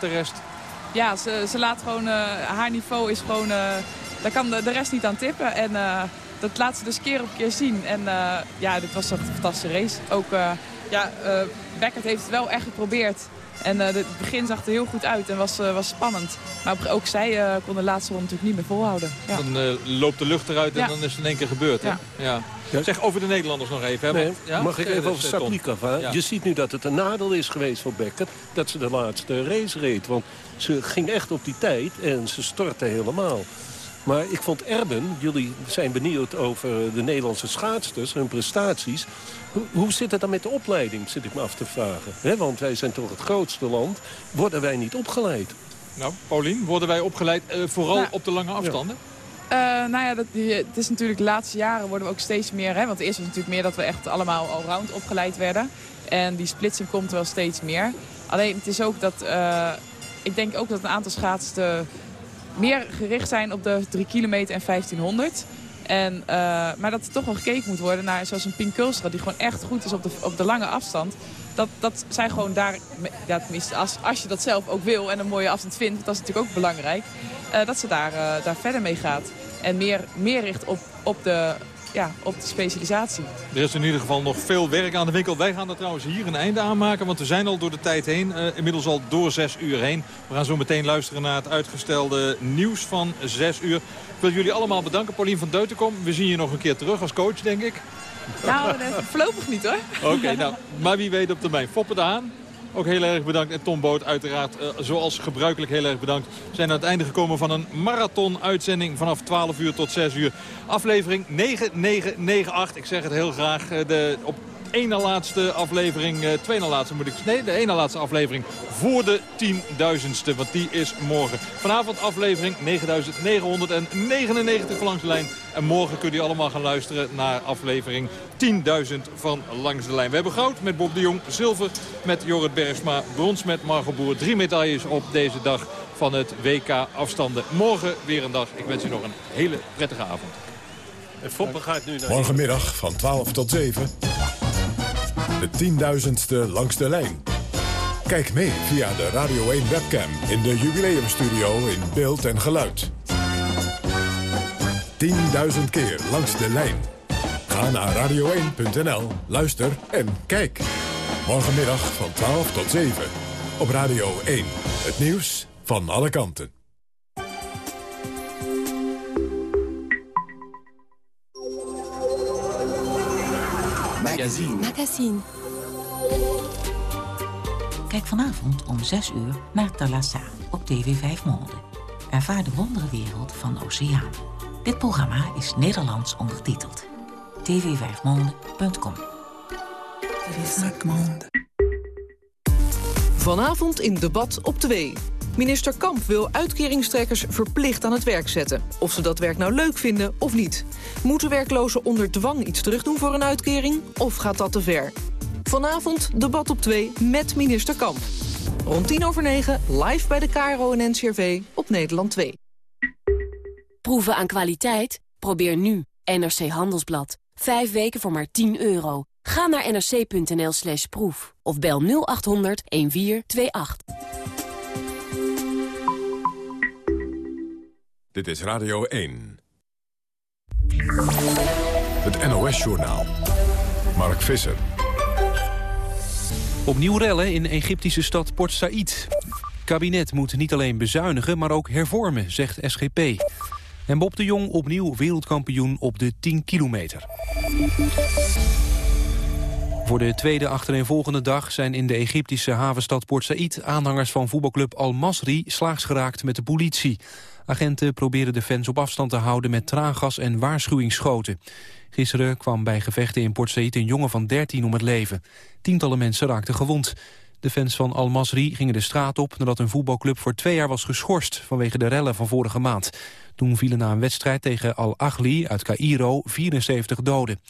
de rest? Ja, ze, ze laat gewoon... haar niveau is gewoon... daar kan de, de, rest niet aan tippen. En dat laat ze dus keer op keer zien. En ja, dit was een fantastische race. Ook ja, Beckett heeft het wel echt geprobeerd. En uh, het begin zag er heel goed uit en was, uh, was spannend. Maar ook zij uh, kon de laatste ronde natuurlijk niet meer volhouden. Ja. Dan loopt de lucht eruit en dan is het in één keer gebeurd. Ja. Ja. Zeg over de Nederlanders nog even. Nee, Want, mag ik even over Saplikova? Je ziet nu dat het een nadeel is geweest voor Becker dat ze de laatste race reed. Want ze ging echt op die tijd en ze stortte helemaal. Maar ik vond Erben, jullie zijn benieuwd over de Nederlandse schaatsters, hun prestaties. Hoe, hoe zit het dan met de opleiding, zit ik me af te vragen. want wij zijn toch het grootste land. Worden wij niet opgeleid? Nou, Paulien, worden wij opgeleid uh, vooral nou, op de lange afstanden? Ja. Uh, nou ja, dat, het is natuurlijk de laatste jaren worden we ook steeds meer... Hè, want eerst was het natuurlijk meer dat we echt allemaal allround opgeleid werden. En die splitsing komt wel steeds meer. Alleen het is ook dat... Uh, ik denk ook dat een aantal schaatsen meer gericht zijn op de 3 kilometer en 1500. En, uh, maar dat er toch wel gekeken moet worden naar zoals een Pink Kulstra... die gewoon echt goed is op de, op de lange afstand. Dat, dat zij gewoon daar, ja, tenminste als, als je dat zelf ook wil en een mooie afstand vindt... dat is natuurlijk ook belangrijk, uh, dat ze daar, uh, daar verder mee gaat. En meer, meer richt op, op de ja, op de specialisatie. Er is in ieder geval nog veel werk aan de winkel. Wij gaan er trouwens hier een einde aan maken, want we zijn al door de tijd heen. Uh, inmiddels al door zes uur heen. We gaan zo meteen luisteren naar het uitgestelde nieuws van zes uur. Ik wil jullie allemaal bedanken. Paulien van Deutenkom, we zien je nog een keer terug als coach, denk ik. Nou, voorlopig niet hoor. Oké, nou, maar wie weet op termijn. Foppen de Haan. Ook heel erg bedankt. En Tom Boot uiteraard, uh, zoals gebruikelijk, heel erg bedankt. We zijn aan het einde gekomen van een marathon-uitzending vanaf 12 uur tot 6 uur. Aflevering 9998. Ik zeg het heel graag. Uh, de, op ene laatste aflevering, uh, tweede laatste moet ik... Nee, de ene laatste aflevering voor de tienduizendste. Want die is morgen. Vanavond aflevering 9999 langs de lijn. En morgen kunt u allemaal gaan luisteren naar aflevering 10.000 van Langs de Lijn. We hebben goud met Bob de Jong, zilver met Jorrit Bergsma, brons met Margot Boer. Drie medailles op deze dag van het WK afstanden. Morgen weer een dag. Ik wens u nog een hele prettige avond. En Foppen gaat nu naar... Morgenmiddag van 12 tot 7. De tienduizendste langs de lijn. Kijk mee via de Radio 1 webcam in de jubileumstudio in beeld en geluid. 10.000 keer langs de lijn. Ga naar radio1.nl, luister en kijk. Morgenmiddag van 12 tot 7. Op Radio 1. Het nieuws van alle kanten. Magazine. Magazine. Kijk vanavond om 6 uur naar Talassa op TV 5 Monde. Ervaar de wonderenwereld van Oceaan. Dit programma is Nederlands ondertiteld. tv5monde.com Vanavond in debat op 2. Minister Kamp wil uitkeringstrekkers verplicht aan het werk zetten. Of ze dat werk nou leuk vinden of niet. Moeten werklozen onder dwang iets terugdoen voor een uitkering? Of gaat dat te ver? Vanavond debat op 2 met minister Kamp. Rond 10 over 9 live bij de KRO en NCRV op Nederland 2. Proeven aan kwaliteit? Probeer nu NRC Handelsblad. Vijf weken voor maar 10 euro. Ga naar nrc.nl slash proef of bel 0800 1428. Dit is Radio 1. Het NOS-journaal. Mark Visser. Opnieuw rellen in Egyptische stad Port Said. kabinet moet niet alleen bezuinigen, maar ook hervormen, zegt SGP. En Bob de Jong opnieuw wereldkampioen op de 10 kilometer. Voor de tweede achtereenvolgende dag zijn in de Egyptische havenstad Port Said... aanhangers van voetbalclub Al Masri slaags geraakt met de politie. Agenten proberen de fans op afstand te houden met traangas en waarschuwingsschoten. Gisteren kwam bij gevechten in Port Said een jongen van 13 om het leven. Tientallen mensen raakten gewond. De fans van Al Masri gingen de straat op nadat een voetbalclub voor twee jaar was geschorst vanwege de rellen van vorige maand. Toen vielen na een wedstrijd tegen Al Ahly uit Cairo 74 doden.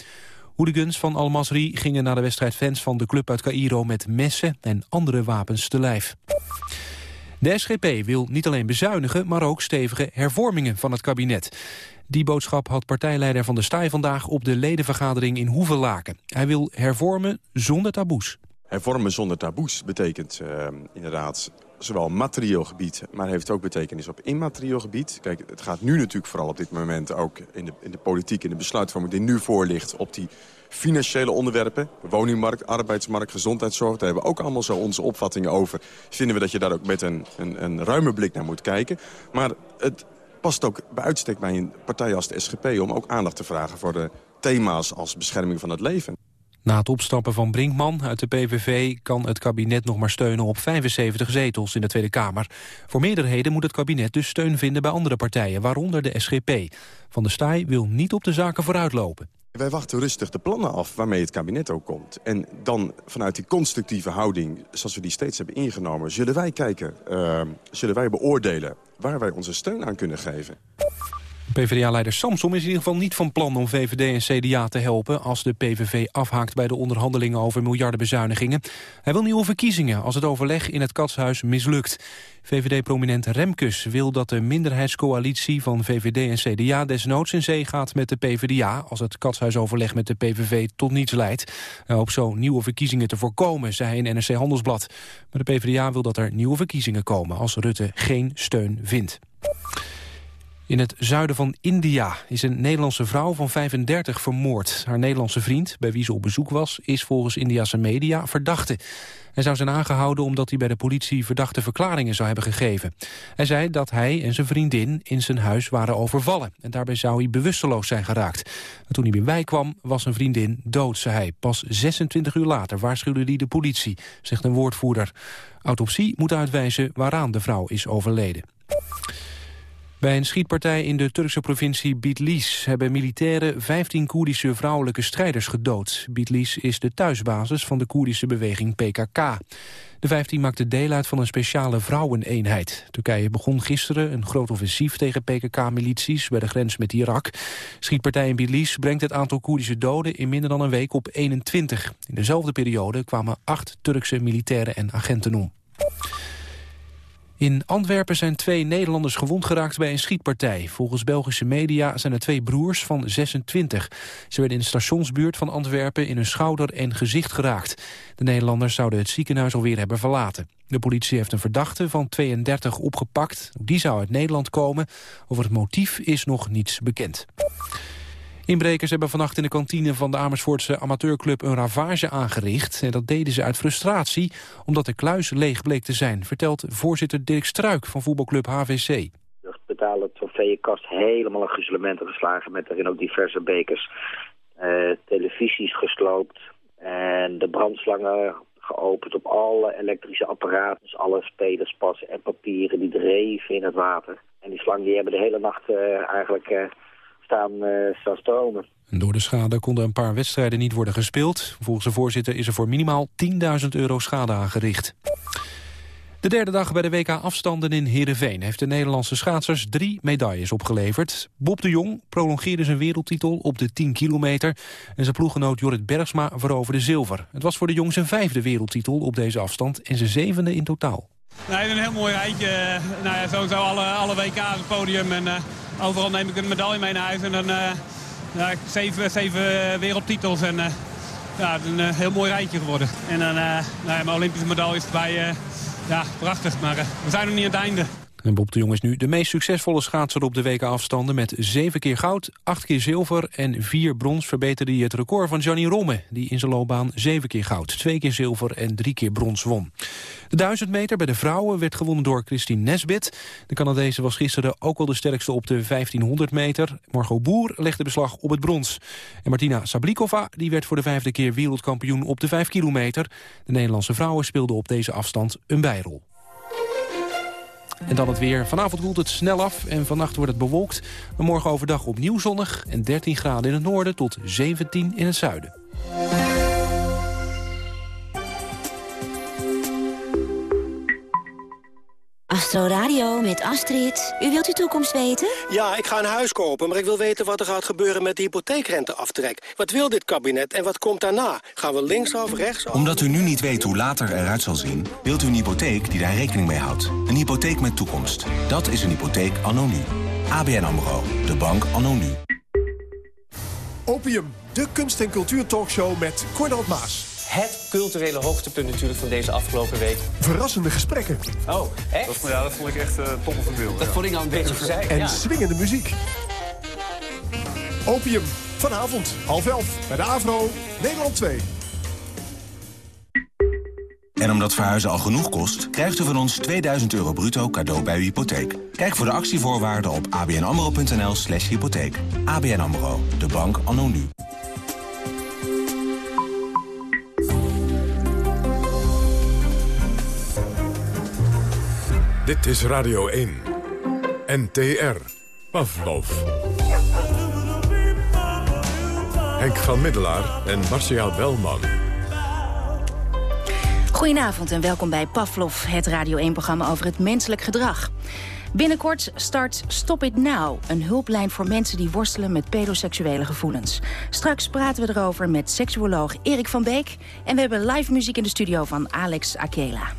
Hooligans van Al Masri gingen na de wedstrijd fans van de club uit Cairo met messen en andere wapens te lijf. De SGP wil niet alleen bezuinigen, maar ook stevige hervormingen van het kabinet. Die boodschap had partijleider Van der Staaij vandaag op de ledenvergadering in Hoevelaken. Hij wil hervormen zonder taboes. Hervormen zonder taboes betekent uh, inderdaad zowel materieel gebied, maar heeft ook betekenis op immaterieel gebied. Kijk, het gaat nu natuurlijk vooral op dit moment ook in de, in de politiek, in de besluitvorming die nu voor ligt, op die financiële onderwerpen. Woningmarkt, arbeidsmarkt, gezondheidszorg. Daar hebben we ook allemaal zo onze opvattingen over. Vinden we dat je daar ook met een, een, een ruime blik naar moet kijken. Maar het past ook bij uitstek bij een partij als de SGP... om ook aandacht te vragen voor de thema's als bescherming van het leven. Na het opstappen van Brinkman uit de PVV kan het kabinet nog maar steunen op 75 zetels in de Tweede Kamer. Voor meerderheden moet het kabinet dus steun vinden bij andere partijen, waaronder de SGP. Van der Staaij wil niet op de zaken vooruitlopen. Wij wachten rustig de plannen af waarmee het kabinet ook komt. En dan vanuit die constructieve houding, zoals we die steeds hebben ingenomen... zullen wij kijken, uh, zullen wij beoordelen waar wij onze steun aan kunnen geven. PvdA-leider Samsom is in ieder geval niet van plan om VVD en CDA te helpen... als de PVV afhaakt bij de onderhandelingen over miljardenbezuinigingen. Hij wil nieuwe verkiezingen als het overleg in het Katshuis mislukt. VVD-prominent Remkes wil dat de minderheidscoalitie van VVD en CDA... desnoods in zee gaat met de PvdA als het Katshuisoverleg met de PVV tot niets leidt. Hij hoopt zo nieuwe verkiezingen te voorkomen, zei in NRC Handelsblad. Maar de PvdA wil dat er nieuwe verkiezingen komen als Rutte geen steun vindt. In het zuiden van India is een Nederlandse vrouw van 35 vermoord. Haar Nederlandse vriend, bij wie ze op bezoek was, is volgens Indiase media verdachte. Hij zou zijn aangehouden omdat hij bij de politie verdachte verklaringen zou hebben gegeven. Hij zei dat hij en zijn vriendin in zijn huis waren overvallen. En daarbij zou hij bewusteloos zijn geraakt. En toen hij weer bijkwam was zijn vriendin dood, zei hij. Pas 26 uur later waarschuwde hij de politie, zegt een woordvoerder. Autopsie moet uitwijzen waaraan de vrouw is overleden. Bij een schietpartij in de Turkse provincie Bitlis hebben militairen 15 Koerdische vrouwelijke strijders gedood. Bitlis is de thuisbasis van de Koerdische beweging PKK. De 15 maakten deel uit van een speciale vrouweneenheid. Turkije begon gisteren een groot offensief tegen PKK-milities bij de grens met Irak. Schietpartij in Bitlis brengt het aantal Koerdische doden in minder dan een week op 21. In dezelfde periode kwamen acht Turkse militairen en agenten om. In Antwerpen zijn twee Nederlanders gewond geraakt bij een schietpartij. Volgens Belgische media zijn er twee broers van 26. Ze werden in de stationsbuurt van Antwerpen in hun schouder en gezicht geraakt. De Nederlanders zouden het ziekenhuis alweer hebben verlaten. De politie heeft een verdachte van 32 opgepakt. Die zou uit Nederland komen. Over het motief is nog niets bekend. Inbrekers hebben vannacht in de kantine van de Amersfoortse amateurclub een ravage aangericht. En dat deden ze uit frustratie, omdat de kluis leeg bleek te zijn, vertelt voorzitter Dirk Struik van voetbalclub HVC. De betalen trofeeënkast helemaal een gruzelementen geslagen met daarin ook diverse bekers. Uh, televisies gesloopt en de brandslangen geopend op alle elektrische apparaten. Dus alle spelerspassen en papieren die dreven in het water. En die slangen die hebben de hele nacht uh, eigenlijk... Uh, stromen. Door de schade konden een paar wedstrijden niet worden gespeeld. Volgens de voorzitter is er voor minimaal 10.000 euro schade aangericht. De derde dag bij de WK afstanden in Heerenveen... heeft de Nederlandse schaatsers drie medailles opgeleverd. Bob de Jong prolongeerde zijn wereldtitel op de 10 kilometer... en zijn ploeggenoot Jorrit Bergsma veroverde zilver. Het was voor de Jong zijn vijfde wereldtitel op deze afstand... en zijn zevende in totaal. Nee, een heel mooi rijtje. Nou ja, sowieso alle, alle WK op het podium. En, uh, overal neem ik een medaille mee naar huis. En dan ja, zeven, zeven wereldtitels. En uh, ja, een heel mooi rijtje geworden. En dan nou ja, mijn Olympische medailles erbij. ja, prachtig. Maar we zijn nog niet aan het einde. En Bob de Jong is nu de meest succesvolle schaatser op de WK-afstanden... met zeven keer goud, acht keer zilver en vier brons verbeterde hij het record van Johnny Romme... die in zijn loopbaan zeven keer goud, twee keer zilver en drie keer brons won. De 1000 meter bij de vrouwen werd gewonnen door Christine Nesbit. De Canadese was gisteren ook al de sterkste op de 1500 meter. Margot Boer legde beslag op het brons. En Martina Sablikova die werd voor de vijfde keer wereldkampioen op de 5 kilometer. De Nederlandse vrouwen speelden op deze afstand een bijrol. En dan het weer. Vanavond koelt het snel af en vannacht wordt het bewolkt. Morgen overdag opnieuw zonnig en 13 graden in het noorden tot 17 in het zuiden. Astro Radio met Astrid. U wilt uw toekomst weten? Ja, ik ga een huis kopen, maar ik wil weten wat er gaat gebeuren met de hypotheekrenteaftrek. Wat wil dit kabinet en wat komt daarna? Gaan we linksaf, rechtsaf? Omdat u nu niet weet hoe later eruit zal zien... wilt u een hypotheek die daar rekening mee houdt. Een hypotheek met toekomst. Dat is een hypotheek anno nu. ABN AMRO. De bank anno nu. Opium, de kunst- en cultuurtalkshow met Cornald Maas. Het culturele hoogtepunt natuurlijk van deze afgelopen week. Verrassende gesprekken. Oh, echt? Dat, ja, dat vond ik echt uh, top of beeld. Dat ja. vond ik nou een beetje verzeild. En ja. swingende muziek. Opium, vanavond, half elf, bij de AVRO, Nederland 2. En omdat verhuizen al genoeg kost, krijgt u van ons 2000 euro bruto cadeau bij uw hypotheek. Kijk voor de actievoorwaarden op abnamro.nl slash hypotheek. ABN AMRO, de bank anno nu. Dit is Radio 1. NTR. Pavlov. Henk van Middelaar en Marcia Belman. Goedenavond en welkom bij Pavlov, het Radio 1-programma over het menselijk gedrag. Binnenkort start Stop It Now, een hulplijn voor mensen die worstelen met pedoseksuele gevoelens. Straks praten we erover met seksuoloog Erik van Beek en we hebben live muziek in de studio van Alex Akela.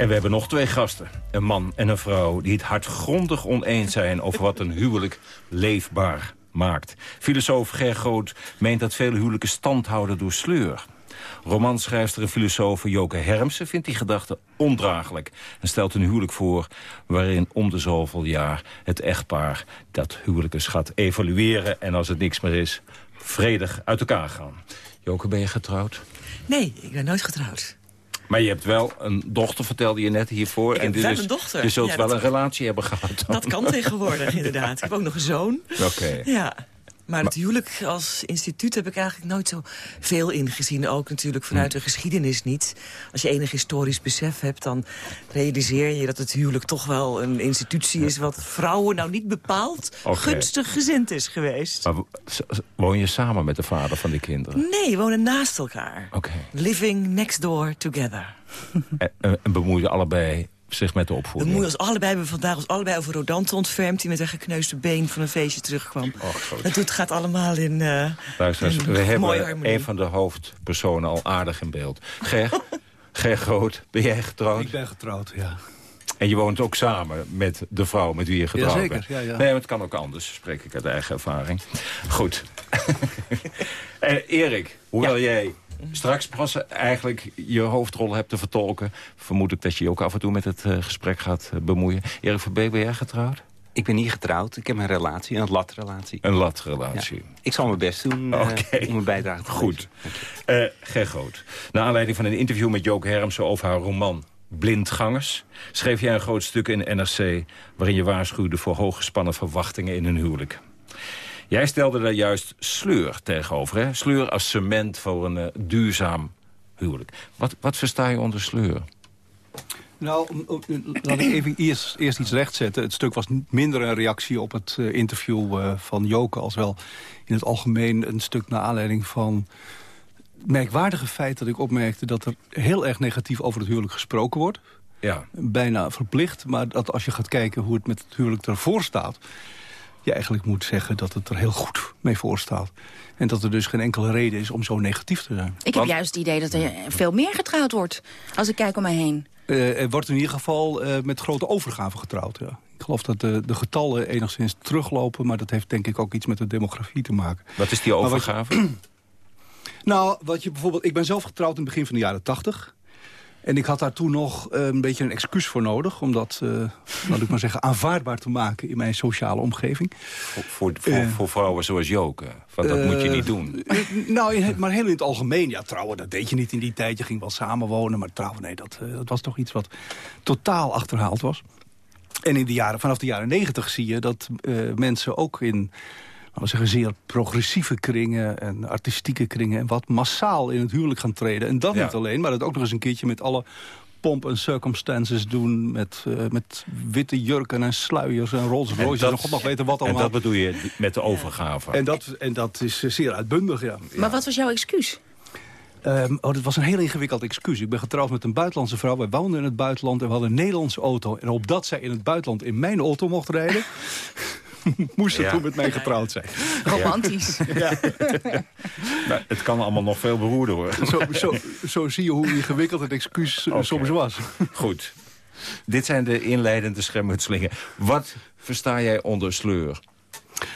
En we hebben nog twee gasten, een man en een vrouw... die het hardgrondig oneens zijn over wat een huwelijk leefbaar maakt. Filosoof Ger Groot meent dat vele huwelijken stand houden door sleur. Romanschrijfster en filosoof Joke Hermsen vindt die gedachte ondraaglijk... en stelt een huwelijk voor waarin om de zoveel jaar het echtpaar... dat huwelijk eens gaat evalueren en als het niks meer is... vredig uit elkaar gaan. Joke, ben je getrouwd? Nee, ik ben nooit getrouwd. Maar je hebt wel een dochter, vertelde je net hiervoor. Ik heb dit wel is- een dochter. Je zult Ja, wel dat- een relatie hebben gehad. dan. Dat kan tegenwoordig, inderdaad. Ik heb ook nog een zoon. Oké. Ja. Maar het huwelijk als instituut heb ik eigenlijk nooit zo veel ingezien. Ook natuurlijk vanuit de geschiedenis niet. Als je enig historisch besef hebt, dan realiseer je dat het huwelijk toch wel een institutie is... wat vrouwen nou niet bepaald gunstig gezind is geweest. Maar woon je samen met de vader van die kinderen? Nee, we wonen naast elkaar. Oké. Living next door together. En, en- en bemoeien allebei zich met de We opvoeding? moeten ons allebei, hebben vandaag ons allebei over Rodante ontfermd... die met een gekneusde been van een feestje terugkwam. Het doet- gaat allemaal in, eh in we hebben harmonie. een van de hoofdpersonen al aardig in beeld. Ger, Ger Groot, ben jij getrouwd? Ik ben getrouwd, ja. En je woont ook samen met de vrouw met wie je getrouwd Jazeker, bent? ja, ja. Nee, maar het kan ook anders, spreek ik uit eigen ervaring. Goed. Eh, Erik, hoewel jij straks pas eigenlijk je hoofdrol hebt te vertolken... vermoed ik dat je je ook af en toe met het eh, gesprek gaat eh, bemoeien. Erik van Beek, ben jij getrouwd? Ik ben niet getrouwd. Ik heb een relatie, een latrelatie. Een latrelatie. Ja. Ik zal mijn best doen eh, om een bijdrage te Goed. Ger Groot. Naar aanleiding van een interview met Joke Hermsen over haar roman Blindgangers... schreef jij een groot stuk in NRC... waarin je waarschuwde voor hooggespannen verwachtingen in een huwelijk. Jij stelde daar juist sleur tegenover. Hè? Sleur als cement voor een eh, duurzaam huwelijk. Wat, wat versta je onder sleur? Nou, om- laat ik even eerst, eerst iets rechtzetten. Het stuk was minder een reactie op het eh, interview eh, van Joke... als wel in het algemeen een stuk naar aanleiding van... het merkwaardige feit dat ik opmerkte dat er heel erg negatief over het huwelijk gesproken wordt. Ja. Bijna verplicht, maar dat als je gaat kijken hoe het met het huwelijk ervoor staat... je eigenlijk moet zeggen dat het er heel goed mee voor staat. En dat er dus geen enkele reden is om zo negatief te zijn. Ik heb juist het idee dat er veel meer getrouwd wordt, als ik kijk om mij heen. Eh, er wordt in ieder geval eh, met grote overgave getrouwd. Ja. Ik geloof dat de, de getallen enigszins teruglopen... maar dat heeft denk ik ook iets met de demografie te maken. Wat is die wat- overgave? Nou, wat je bijvoorbeeld, ik ben zelf getrouwd in het begin van de jaren tachtig. En ik had daar toen nog eh, een beetje een excuus voor nodig... om dat, eh, laat ik maar zeggen, aanvaardbaar te maken in mijn sociale omgeving. Voor, voor, voor, Eh. voor vrouwen zoals Joke. Want dat moet je niet doen. nou, maar heel in het algemeen. Ja, trouwen, dat deed je niet in die tijd. Je ging wel samenwonen, maar trouwen, nee, dat, dat was toch iets wat totaal achterhaald was. En in de jaren, vanaf de jaren negentig zie je dat mensen ook in we zeggen, zeer progressieve kringen en artistieke kringen... en wat massaal in het huwelijk gaan treden. En dat Ja. niet alleen, maar dat ook nog eens een keertje met alle pomp en circumstances doen... met, eh, met witte jurken en sluiers en Rolls Royces en, god mag weten wat en allemaal. dat bedoel je met de overgave. En dat, en dat is eh, zeer uitbundig, ja. Maar wat was jouw excuus? Ehm, oh, dat was een heel ingewikkeld excuus. Ik ben getrouwd met een buitenlandse vrouw. Wij woonden in het buitenland en we hadden een Nederlandse auto. En opdat zij in het buitenland in mijn auto mocht rijden... moest ze Ja. toen met mij getrouwd zijn. Romantisch. Ja. Nou, het kan allemaal nog veel beroerder worden. Zo, zo, zo zie je hoe ingewikkeld het excuus eh, soms was. Goed. Dit zijn de inleidende schermutselingen. Wat versta jij onder sleur?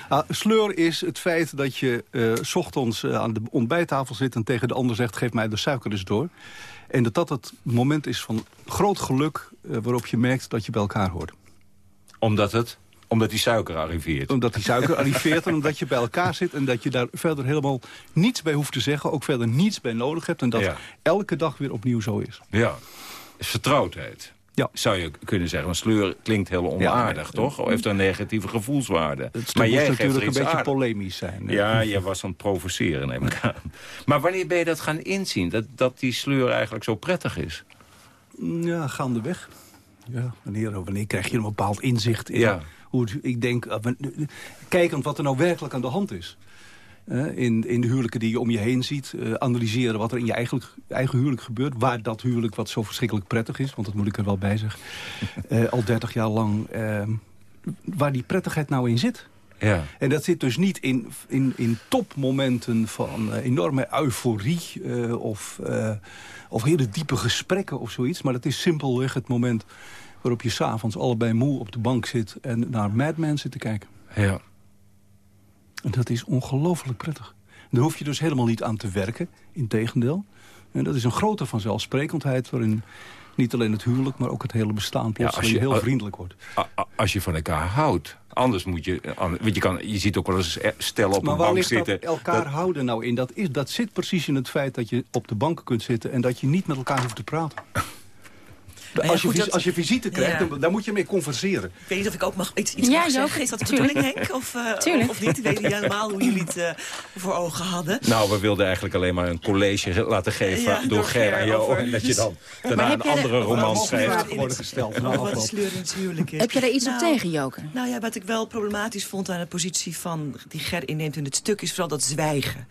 Ah, sleur is het feit dat je uh, s ochtends uh, aan de ontbijttafel zit... en tegen de ander zegt, geef mij de suiker eens door. En dat dat het moment is van groot geluk... Uh, waarop je merkt dat je bij elkaar hoort. Omdat het? Omdat die suiker arriveert. Omdat die suiker arriveert en omdat je bij elkaar zit... en dat je daar verder helemaal niets bij hoeft te zeggen... ook verder niets bij nodig hebt... en dat ja. elke dag weer opnieuw zo is. Ja, vertrouwdheid. Ja. Zou je kunnen zeggen. Want sleur klinkt heel onaardig, ja, toch? Of heeft een negatieve gevoelswaarde. Het maar jij natuurlijk een beetje aardig. polemisch zijn. Ja, jij was aan het provoceren, neem ik aan. Maar wanneer ben je dat gaan inzien? Dat, dat die sleur eigenlijk zo prettig is? Ja, gaandeweg. Ja, wanneer, wanneer krijg je een bepaald inzicht in ja. Hoe het, ik denk... Uh, kijkend wat er nou werkelijk aan de hand is. Uh, in, in de huwelijken die je om je heen ziet. Uh, analyseren wat er in je eigen, eigen huwelijk gebeurt. Waar dat huwelijk wat zo verschrikkelijk prettig is. Want dat moet ik er wel bij zeggen. Al 30 jaar lang. waar die prettigheid nou in zit. Ja. En dat zit dus niet in, in, in topmomenten van enorme euforie. of, of hele diepe gesprekken of zoiets. Maar dat is simpelweg het moment waarop je s'avonds allebei moe op de bank zit. En naar Mad Men zit te kijken. Ja. En dat is ongelooflijk prettig. Daar hoef je dus helemaal niet aan te werken, integendeel. En dat is een grote vanzelfsprekendheid waarin niet alleen het huwelijk... maar ook het hele bestaan plotseling ja, heel vriendelijk wordt. Als je van elkaar houdt. Anders moet je... Want je, kan, je ziet ook wel eens stellen op maar een bank zitten. Maar elkaar houden nou in? Dat, is, dat zit precies in het feit dat je op de bank kunt zitten... en dat je niet met elkaar hoeft te praten. Nou als, je, goed, als je visite krijgt, ja. dan, dan, moet je mee converseren. Ik weet niet of ik ook mag, iets, iets ja, mag zeggen. Is dat de bedoeling, Henk? Of, uh, of niet? Ik weet niet helemaal hoe jullie het uh, voor ogen hadden. Nou, we wilden eigenlijk alleen maar een college laten geven ja, door, door Ger en jou. En dat je dan daarna een andere roman schrijft. worden gesteld. Heb je daar iets nou, op tegen, Joke? Nou ja, wat ik wel problematisch vond aan de positie van die Ger inneemt in het stuk... is vooral dat zwijgen.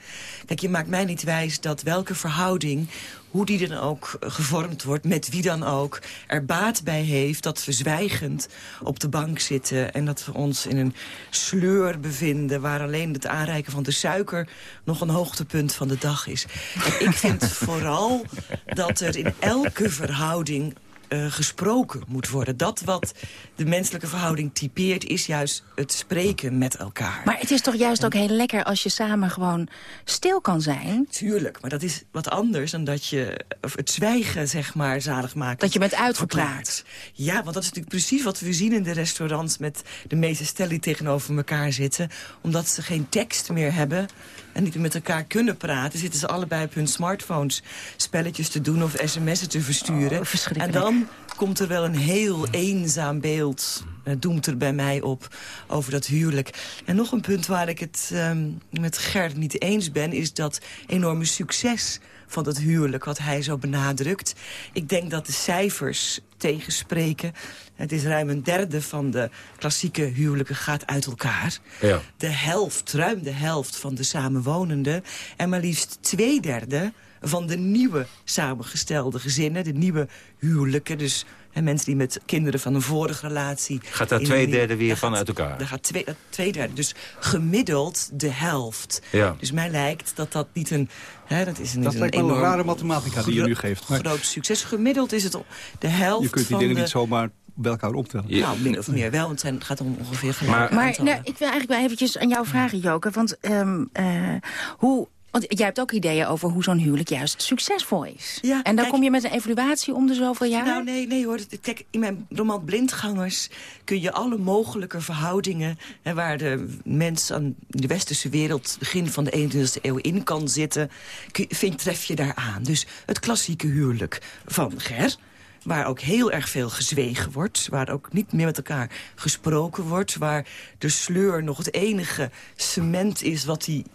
Kijk, je maakt mij niet wijs dat welke verhouding hoe die dan ook gevormd wordt, met wie dan ook... er baat bij heeft dat we zwijgend op de bank zitten... en dat we ons in een sleur bevinden... waar alleen het aanreiken van de suiker nog een hoogtepunt van de dag is. En ik vind vooral dat er in elke verhouding uh, gesproken moet worden. Dat wat de menselijke verhouding typeert... is juist het spreken met elkaar. Maar het is toch juist ook heel lekker als je samen gewoon stil kan zijn? Tuurlijk, maar dat is wat anders dan dat je het zwijgen, zeg maar, zalig maakt. Dat je bent uitgepraat. Ja, want dat is natuurlijk precies wat we zien in de restaurants... met de meeste stellen die tegenover elkaar zitten. Omdat ze geen tekst meer hebben en niet met elkaar kunnen praten... zitten ze allebei op hun smartphones spelletjes te doen of sms'en te versturen. Oh, en dan komt er wel een heel eenzaam beeld, uh, doemt er bij mij op, over dat huwelijk. En nog een punt waar ik het um, met Gert niet eens ben... is dat enorme succes van dat huwelijk, wat hij zo benadrukt. Ik denk dat de cijfers tegenspreken. Het is ruim een derde van de klassieke huwelijken gaat uit elkaar. Ja. De helft, ruim de helft van de samenwonenden... en maar liefst twee derde van de nieuwe samengestelde gezinnen, de nieuwe huwelijken. Dus hè, mensen die met kinderen van een vorige relatie... Gaat daar twee derde weer van uit elkaar? Daar gaat twee, twee derde. Dus gemiddeld de helft. Ja. Dus mij lijkt dat dat niet een... Hè, dat is een, dat een lijkt wel een rare mathematica die je nu geeft. Maar... Groot succes. Gemiddeld is het de helft Je kunt die dingen de... niet zomaar bij elkaar optellen. Ja. Nou, min of meer wel, want het gaat om ongeveer gelijk Maar, maar nou, ik wil eigenlijk wel eventjes aan jou vragen, Joke. Want um, uh, hoe want jij hebt ook ideeën over hoe zo'n huwelijk juist succesvol is. Ja, en dan kijk, kom je met een evaluatie om de zoveel jaar? Nou, nee, nee hoor. Kijk, in mijn roman Blindgangers kun je alle mogelijke verhoudingen... Hè, waar de mens aan de westerse wereld begin van de 21e eeuw in kan zitten... Kun, vind, tref je daar aan. Dus het klassieke huwelijk van Ger waar ook heel erg veel gezwegen wordt. Waar ook niet meer met elkaar gesproken wordt. Waar de sleur nog het enige cement is wat die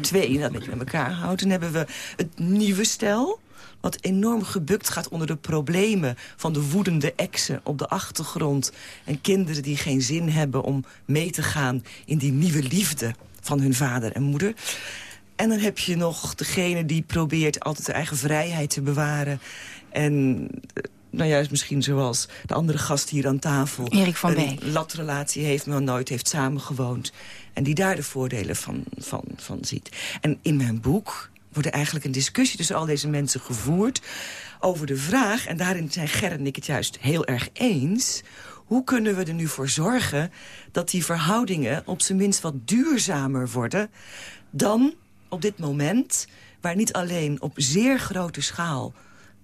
twee dat met elkaar houdt. Dan hebben we het nieuwe stel wat enorm gebukt gaat onder de problemen van de woedende exen op de achtergrond. En kinderen die geen zin hebben om mee te gaan in die nieuwe liefde van hun vader en moeder. En dan heb je nog degene die probeert altijd de eigen vrijheid te bewaren. En nou juist misschien zoals de andere gast hier aan tafel... Erik van een latrelatie heeft, maar nooit heeft samengewoond. En die daar de voordelen van, van, van ziet. En in mijn boek wordt er eigenlijk een discussie tussen al deze mensen gevoerd... over de vraag, en daarin zijn Ger en ik het juist heel erg eens... hoe kunnen we er nu voor zorgen... dat die verhoudingen op zijn minst wat duurzamer worden... dan op dit moment, waar niet alleen op zeer grote schaal...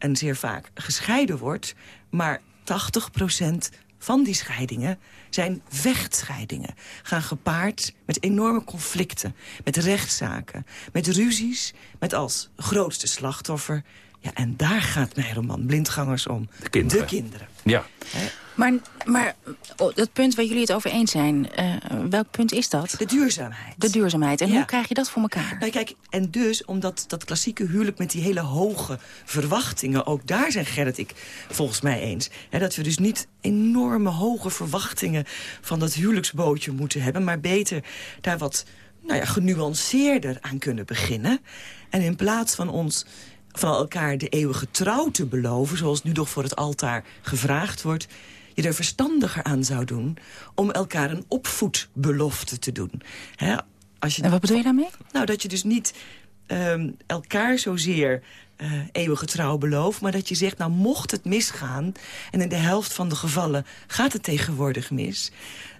en zeer vaak gescheiden wordt... maar 80% van die scheidingen zijn vechtscheidingen. Gaan gepaard met enorme conflicten, met rechtszaken, met ruzies... met als grootste slachtoffer... Ja, en daar gaat mijn roman Blindgangers om. De kinderen. De kinderen. Ja. Maar, maar oh, dat punt waar jullie het over eens zijn, uh, welk punt is dat? De duurzaamheid. De duurzaamheid. En hoe krijg je dat voor elkaar? Nou, kijk, en dus omdat dat klassieke huwelijk met die hele hoge verwachtingen... ook daar zijn Gerrit ik volgens mij eens. Hè, dat we dus niet enorme hoge verwachtingen van dat huwelijksbootje moeten hebben... maar beter daar wat nou ja, genuanceerder aan kunnen beginnen. En in plaats van ons van elkaar de eeuwige trouw te beloven... zoals nu toch voor het altaar gevraagd wordt je er verstandiger aan zou doen... om elkaar een opvoedbelofte te doen. als je en wat bedoel je daarmee? Nou, dat je dus niet um, elkaar zozeer uh, eeuwige trouw belooft... maar dat je zegt, nou, mocht het misgaan... en in de helft van de gevallen gaat het tegenwoordig mis...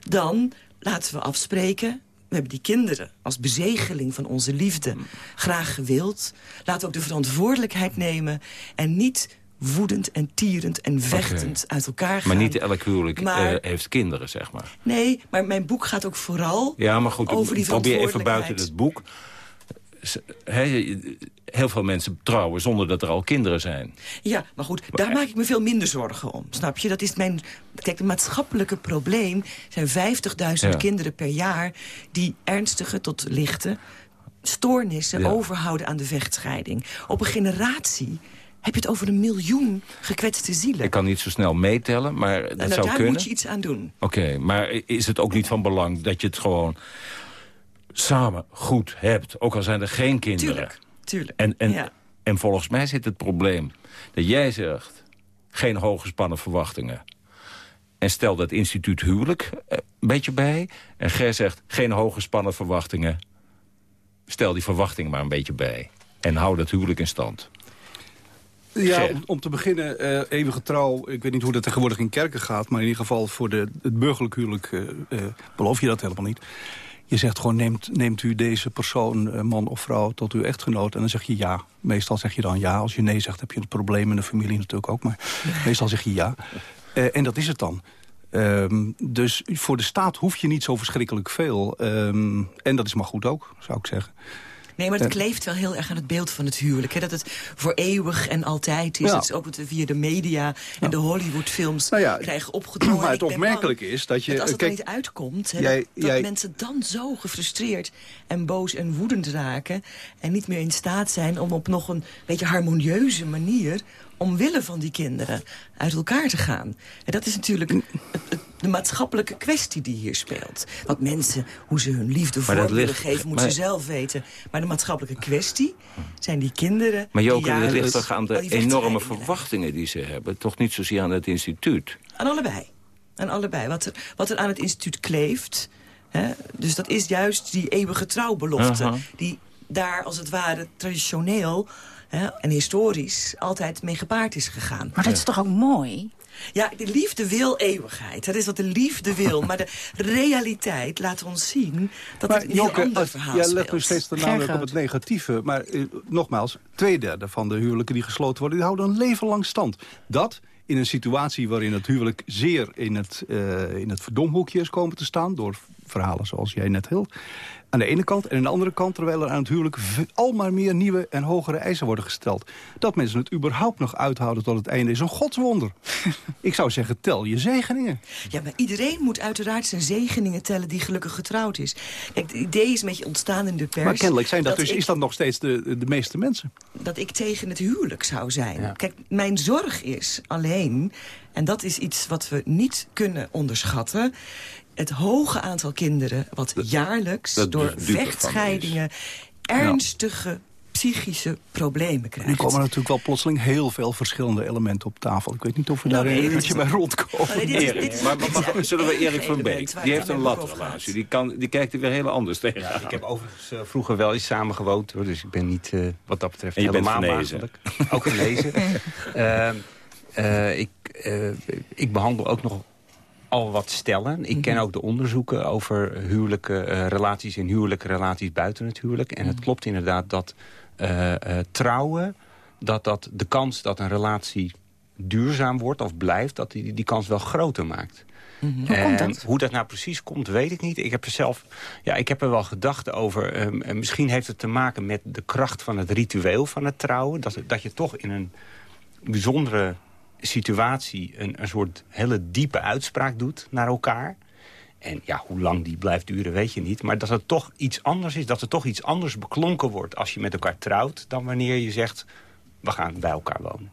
dan laten we afspreken we hebben die kinderen als bezegeling van onze liefde graag gewild. Laten we ook de verantwoordelijkheid nemen en niet woedend en tierend en vechtend uit elkaar gaan. Maar niet elk huwelijk eh, heeft kinderen, zeg maar. Nee, maar mijn boek gaat ook vooral ja, maar goed, over die probeer even buiten het boek. Heel veel mensen trouwen zonder dat er al kinderen zijn. Ja, maar goed, daar maak ik me veel minder zorgen om. Snap je? Dat is mijn... Kijk, het maatschappelijke probleem zijn 50.000 kinderen per jaar... die ernstige tot lichte stoornissen overhouden aan de vechtscheiding. Op een generatie heb je het over een miljoen gekwetste zielen. Ik kan niet zo snel meetellen, maar dat nou, zou daar kunnen. moet je iets aan doen. Oké, maar is het ook niet van belang dat je het gewoon samen goed hebt? Ook al zijn er geen kinderen. Tuurlijk, tuurlijk. En, en, en volgens mij zit het probleem dat jij zegt... geen hooggespannen verwachtingen. En stel dat instituut huwelijk eh, een beetje bij. En Ger zegt geen hooggespannen verwachtingen. Stel die verwachting maar een beetje bij. En hou dat huwelijk in stand. Ja, om, te beginnen, uh, eeuwige trouw. Ik weet niet hoe dat tegenwoordig in kerken gaat... maar in ieder geval voor de, het burgerlijk huwelijk uh, uh, beloof je dat helemaal niet. Je zegt gewoon, neemt, neemt u deze persoon, man of vrouw, tot uw echtgenoot? En dan zeg je ja. Meestal zeg je dan ja. Als je nee zegt, heb je een probleem in de familie natuurlijk ook. Maar meestal zeg je ja. en dat is het dan. Um, dus voor de staat hoef je niet zo verschrikkelijk veel. Um, en dat is maar goed ook, zou ik zeggen. Nee, maar het kleeft wel heel erg aan het beeld van het huwelijk. Hè? Dat het voor eeuwig en altijd is. Het is ook wat we via de media en de Hollywoodfilms nou krijgen opgedrongen. Maar het opmerkelijke is dat je... Dat als het er niet uitkomt, hè, dat, mensen dan zo gefrustreerd en boos en woedend raken... en niet meer in staat zijn om op nog een beetje harmonieuze manier omwille van die kinderen uit elkaar te gaan. En dat is natuurlijk de maatschappelijke kwestie die hier speelt. Want mensen, hoe ze hun liefde voor willen geven, moeten ze zelf weten. Maar de maatschappelijke kwestie zijn die kinderen... Maar Joke, het ligt toch aan de enorme verwachtingen die ze hebben. Toch niet zozeer aan het instituut? Aan allebei. Aan allebei. Wat er, wat er aan het instituut kleeft... Hè, dus dat is juist die eeuwige trouwbelofte... die daar als het ware traditioneel hè, en historisch altijd mee gepaard is gegaan. Maar dat is toch ook mooi? Ja, de liefde wil eeuwigheid. Dat is wat de liefde wil. maar de realiteit laat ons zien dat maar, het een heel ander verhaal Ja, let nu steeds de nadruk op het negatieve. Maar eh, nogmaals, twee derde van de huwelijken die gesloten worden... die houden een leven lang stand. Dat in een situatie waarin het huwelijk zeer in het, uh, in het verdomhoekje is komen te staan... door verhalen zoals jij net hield. Aan de ene kant. En aan de andere kant, terwijl er aan het huwelijk... al maar meer nieuwe en hogere eisen worden gesteld. Dat mensen het überhaupt nog uithouden tot het einde is een godswonder. Ik zou zeggen, tel je zegeningen. Ja, maar iedereen moet uiteraard zijn zegeningen tellen... die gelukkig getrouwd is. Kijk, het idee is een beetje ontstaan in de pers... Maar kennelijk zijn dat, dus, is dat nog steeds de, de meeste mensen. Dat ik tegen het huwelijk zou zijn. Kijk, mijn zorg is alleen... en dat is iets wat we niet kunnen onderschatten het hoge aantal kinderen... wat jaarlijks door vechtscheidingen ernstige psychische problemen krijgt. Nu komen natuurlijk wel plotseling heel veel verschillende elementen op tafel. Ik weet niet of we daar een uurtje bij rondkomen. Maar, maar, zullen we Erik van Beek, die heeft een latrelatie. Die, kan, die kijkt er weer heel anders tegen. Ja, ik heb overigens uh, vroeger wel eens samen gewoond. Hoor, dus ik ben niet uh, wat dat betreft en je helemaal bent genezen. Ook gelezen. uh, ik, ik behandel ook nog al wat stellen. Ik ken Mhm. ook de onderzoeken over huwelijke eh, relaties en huwelijke relaties buiten het huwelijk. En het Mhm. klopt inderdaad dat eh, trouwen, dat, dat de kans dat een relatie duurzaam wordt of blijft, dat die, die kans wel groter maakt. Mhm. Hoe komt dat? Hoe dat nou precies komt, weet ik niet. Ik heb er zelf, ja, ik heb er wel gedachten over. ehm, en misschien heeft het te maken met de kracht van het ritueel van het trouwen. Dat, dat je toch in een bijzondere situatie een, een soort hele diepe uitspraak doet naar elkaar. En ja, hoe lang die blijft duren, weet je niet. Maar dat het toch iets anders is, dat er toch iets anders beklonken wordt... als je met elkaar trouwt, dan wanneer je zegt... we gaan bij elkaar wonen.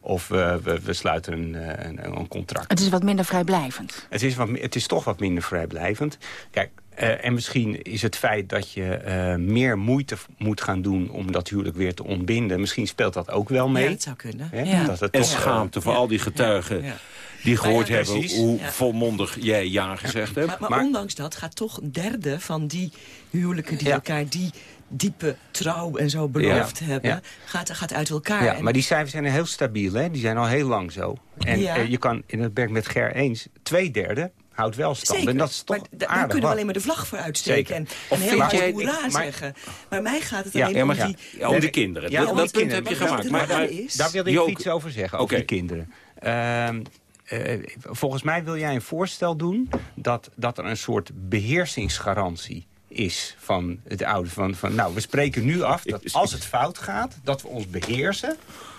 Of eh, we, we sluiten een, eh, een, een contract. Het is wat minder vrijblijvend. Het is, wat, het is toch wat minder vrijblijvend. Kijk, eh, en misschien is het feit dat je eh, meer moeite moet gaan doen... om dat huwelijk weer te ontbinden. Misschien speelt dat ook wel mee. Ja, dat zou kunnen. Hè? Ja. Dat het En toch, eh, schaamte voor al die getuigen Ja. die gehoord Nou ja, hebben... hoe Ja. volmondig jij ja gezegd hebt. Maar, maar, ondanks dat gaat toch een derde van die huwelijken die Ja. elkaar die diepe trouw en zo beloofd Ja. hebben, Ja. Gaat, gaat uit elkaar. Ja, En- maar die cijfers zijn heel stabiel. Hè? Die zijn al heel lang zo. En Ja. eh, je kan in het werk met Ger eens... twee derde houdt wel stand. Zeker, En dat is toch maar da- daar aardig kunnen we alleen maar de vlag voor uitsteken. En, Of en heel hard jij- hoera ik- maar- zeggen. Maar mij gaat het Ja, alleen ja, om maar die... ja, om de kinderen. Ja, Dat- om dat die punt heb je Maar gemaakt. Maar- is- Daar wilde ik iets over zeggen, over Oké. die kinderen. Ehm, eh, volgens mij wil jij een voorstel doen... dat, dat er een soort beheersingsgarantie is van het oude. Van, van, nou, we spreken nu af dat als het fout gaat... dat we ons beheersen,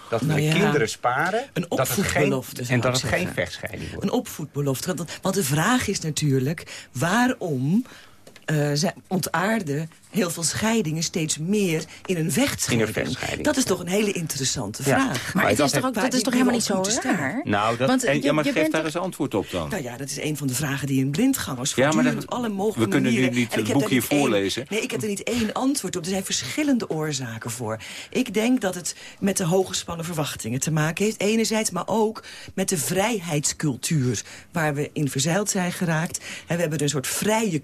dat we Nou de kinderen sparen... Een geen, opvoedbelofte, en dat het geen vechtscheiding wordt. Een opvoedbelofte. Want de vraag is natuurlijk waarom eh, zij ontaarden heel veel scheidingen steeds meer in een vechtscheiding. In een vechtscheiding. Dat is toch een hele interessante Ja. vraag. Maar Maar het dat is toch, ook, dat is toch helemaal niet zo raar? Nou, dat, Want, En, je- ja, maar je geef daar toch- eens antwoord op dan. Nou ja, dat is een van de vragen die in blindgangers Ja, maar voortdurend dat- op alle mogelijke we kunnen nu niet het boek hier voorlezen. nee, ik heb er niet één antwoord op. Er zijn verschillende oorzaken voor. Ik denk dat het met de hooggespannen verwachtingen te maken heeft. Enerzijds, maar ook met de vrijheidscultuur... waar we in verzeild zijn geraakt. En we hebben een soort vrije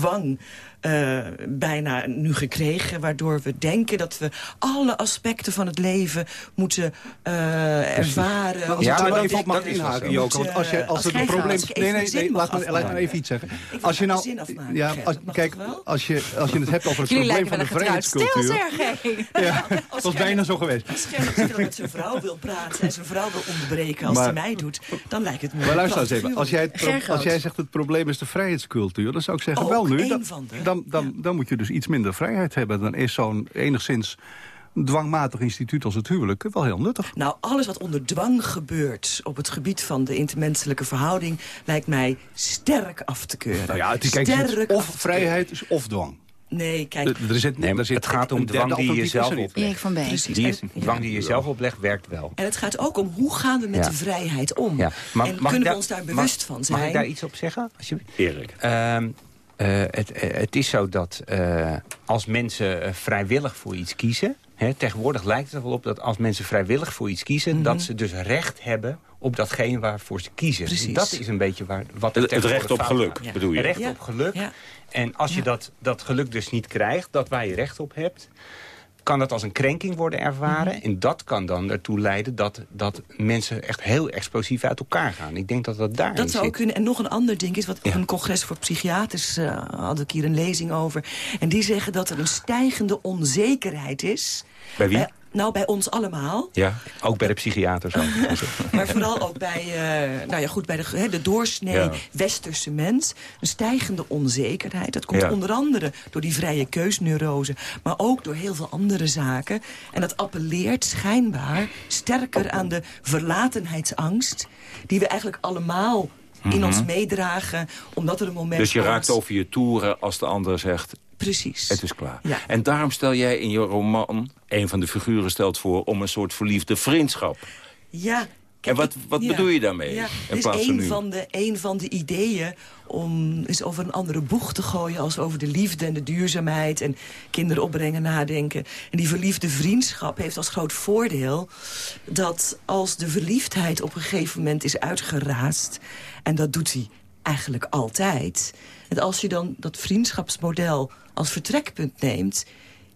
keuzedwang... eh, bijna nu gekregen, waardoor we denken dat we alle aspecten van het leven moeten eh, ervaren. Maar als Ja, maar dat even op mag inhaken, zo. Joke. Want als, je, als het een probleem... Als Nee, nee, nee, laat me, laat me afmaken. even iets zeggen. Als je nou... zin afmaken, Ja, als, kijk, als je, als je het hebt over het Jullie probleem van de vrijheidscultuur... stil, zeg. Ja, dat was bijna zo geweest. Als Gerrit met zijn vrouw wil praten en zijn vrouw wil onderbreken als hij mij doet, dan lijkt het me Maar luister eens even. Als jij, als jij zegt het probleem is de vrijheidscultuur... dan zou ik zeggen, Ook wel nu, van de, dan, dan, dan moet je dus iets minder vrijheid hebben. Dan is zo'n enigszins dwangmatig instituut als het huwelijk wel heel nuttig. Nou, alles wat onder dwang gebeurt op het gebied van de intermenselijke verhouding... lijkt mij sterk af te keuren. Nou ja, het is, kijk, het is sterk of vrijheid is of dwang. Nee, kijk, Er zit, Nee, daar zit het gaat om dwang die je er zelf oplegt. Van. Precies. Die is, dwang die je zelf oplegt, werkt wel. En het gaat ook om hoe gaan we met Ja. de vrijheid om. Ja. Maar en kunnen we daar- ons daar mag- bewust van zijn? Mag ik daar iets op zeggen? Alsjeblieft? Erik. Ehm, eh, het, eh, het is zo dat eh, als mensen eh, vrijwillig voor iets kiezen... Hè, tegenwoordig lijkt het er wel op dat als mensen vrijwillig voor iets kiezen... Mhm. dat ze dus recht hebben op datgene waarvoor ze kiezen. Precies. Dat is een beetje waar, wat Het- het recht op geluk. Ja. bedoel je? Recht Ja. op geluk. Ja. En als je dat, dat geluk dus niet krijgt, dat waar je recht op hebt... kan dat als een krenking worden ervaren. Mhm. En dat kan dan ertoe leiden dat, dat mensen echt heel explosief uit elkaar gaan. Ik denk dat dat daarin Dat zou zit. kunnen. En nog een ander ding is, wat Ja. een congres voor psychiaters uh, had ik hier een lezing over. En die zeggen dat er een stijgende onzekerheid is. Bij wie? Nou, bij ons allemaal. Ja, ook bij de psychiaters. Maar vooral ook bij, uh, nou ja, goed, bij de, de doorsnee Ja. westerse mens. Een stijgende onzekerheid. Dat komt Ja. onder andere door die vrije keusneurose. Maar ook door heel veel andere zaken. En dat appelleert schijnbaar sterker aan de verlatenheidsangst... die we eigenlijk allemaal in Mhm. ons meedragen. Omdat er een moment Dus je raakt over je toeren als de ander zegt... Precies. Het is klaar. Ja. En daarom stel jij in je roman... een van de figuren stelt voor om een soort verliefde vriendschap. Ja. En wat, wat bedoel je daarmee? Ja, in is plaats van een van, de, een van de ideeën om eens over een andere boeg te gooien... als over de liefde en de duurzaamheid en kinderen opbrengen, nadenken. En die verliefde vriendschap heeft als groot voordeel... dat als de verliefdheid op een gegeven moment is uitgeraasd... en dat doet hij eigenlijk altijd... dat als je dan dat vriendschapsmodel als vertrekpunt neemt...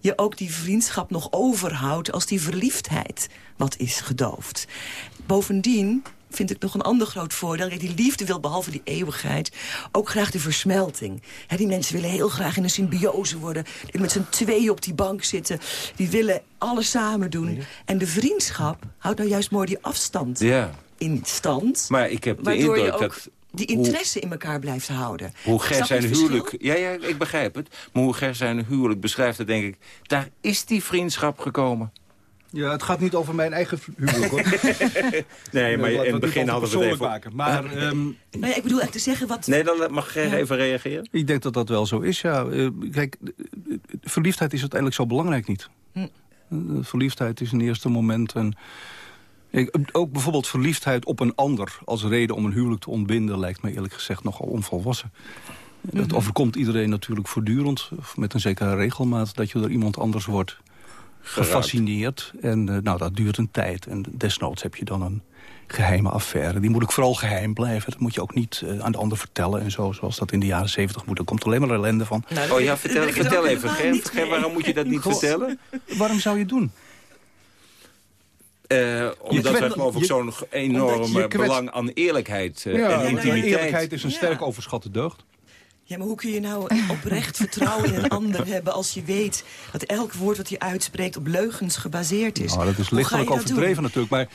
je ook die vriendschap nog overhoudt als die verliefdheid wat is gedoofd. Bovendien vind ik nog een ander groot voordeel. Die liefde wil behalve die eeuwigheid ook graag de versmelting. die mensen willen heel graag in een symbiose worden. Die met z'n tweeën op die bank zitten. Die willen alles samen doen. En de vriendschap houdt nou juist mooi die afstand ja. in stand. Maar ik heb de indruk ook dat... die interesse in elkaar blijft houden. Hoe Ger zijn huwelijk... Ja, ja, ik begrijp het. Maar hoe Ger zijn huwelijk beschrijft, dan denk ik... daar is die vriendschap gekomen. Ja, het gaat niet over mijn eigen huwelijk, hoor. nee, maar in het begin hadden we het even... maken. Maar, ehm, Nou ja, ik bedoel echt te zeggen wat... Nee, dan mag Ger Ja. even reageren. Ik denk dat dat wel zo is, ja. Eh, kijk, eh, eh, verliefdheid is uiteindelijk zo belangrijk niet. Hm. Eh, verliefdheid is een eerste moment. En ook bijvoorbeeld verliefdheid op een ander... als reden om een huwelijk te ontbinden... lijkt me eerlijk gezegd nogal onvolwassen. Dat Mhm. overkomt iedereen natuurlijk voortdurend... of met een zekere regelmaat dat je door iemand anders wordt gefascineerd. En eh, nou, dat duurt een tijd. En desnoods heb je dan een geheime affaire. Die moet ook vooral geheim blijven. Dat moet je ook niet eh, aan de ander vertellen en zo. Zoals dat in de jaren zeventig moet. Er komt alleen maar ellende van. oh ja, vertel, vertel even. Ger, waarom moet je dat niet Goh, vertellen? Waarom zou je het doen? Eh, omdat wij geloof ik zo'n enorm je kwets- belang aan eerlijkheid eh, ja, en intimiteit... eerlijkheid is een sterk overschatte deugd. Ja, maar hoe kun je nou oprecht vertrouwen in een ander hebben... als je weet dat elk woord wat je uitspreekt op leugens gebaseerd is? Nou, dat is lichtelijk overdreven doen? natuurlijk. Maar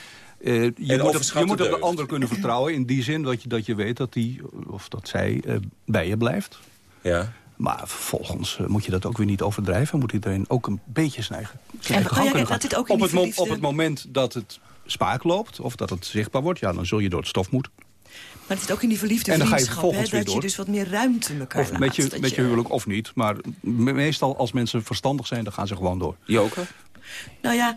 eh, je, moet op, je moet de op de ander kunnen vertrouwen. In die zin dat je, dat je weet dat die, of dat zij bij je blijft. Ja. Maar vervolgens eh, moet je dat ook weer niet overdrijven. Moet iedereen ook een beetje zijn eigen, zijn En eigen op, die het verliefde- op het moment dat het spaak loopt, of dat het zichtbaar wordt... ja, dan zul je door het stof moeten. Maar het is ook in die verliefde En dan je hè, dat je door. dus wat meer ruimte elkaar Of laat. met je, met je huwelijk of niet. Maar me- meestal als mensen verstandig zijn, dan gaan ze gewoon door. Joker? Nou ja,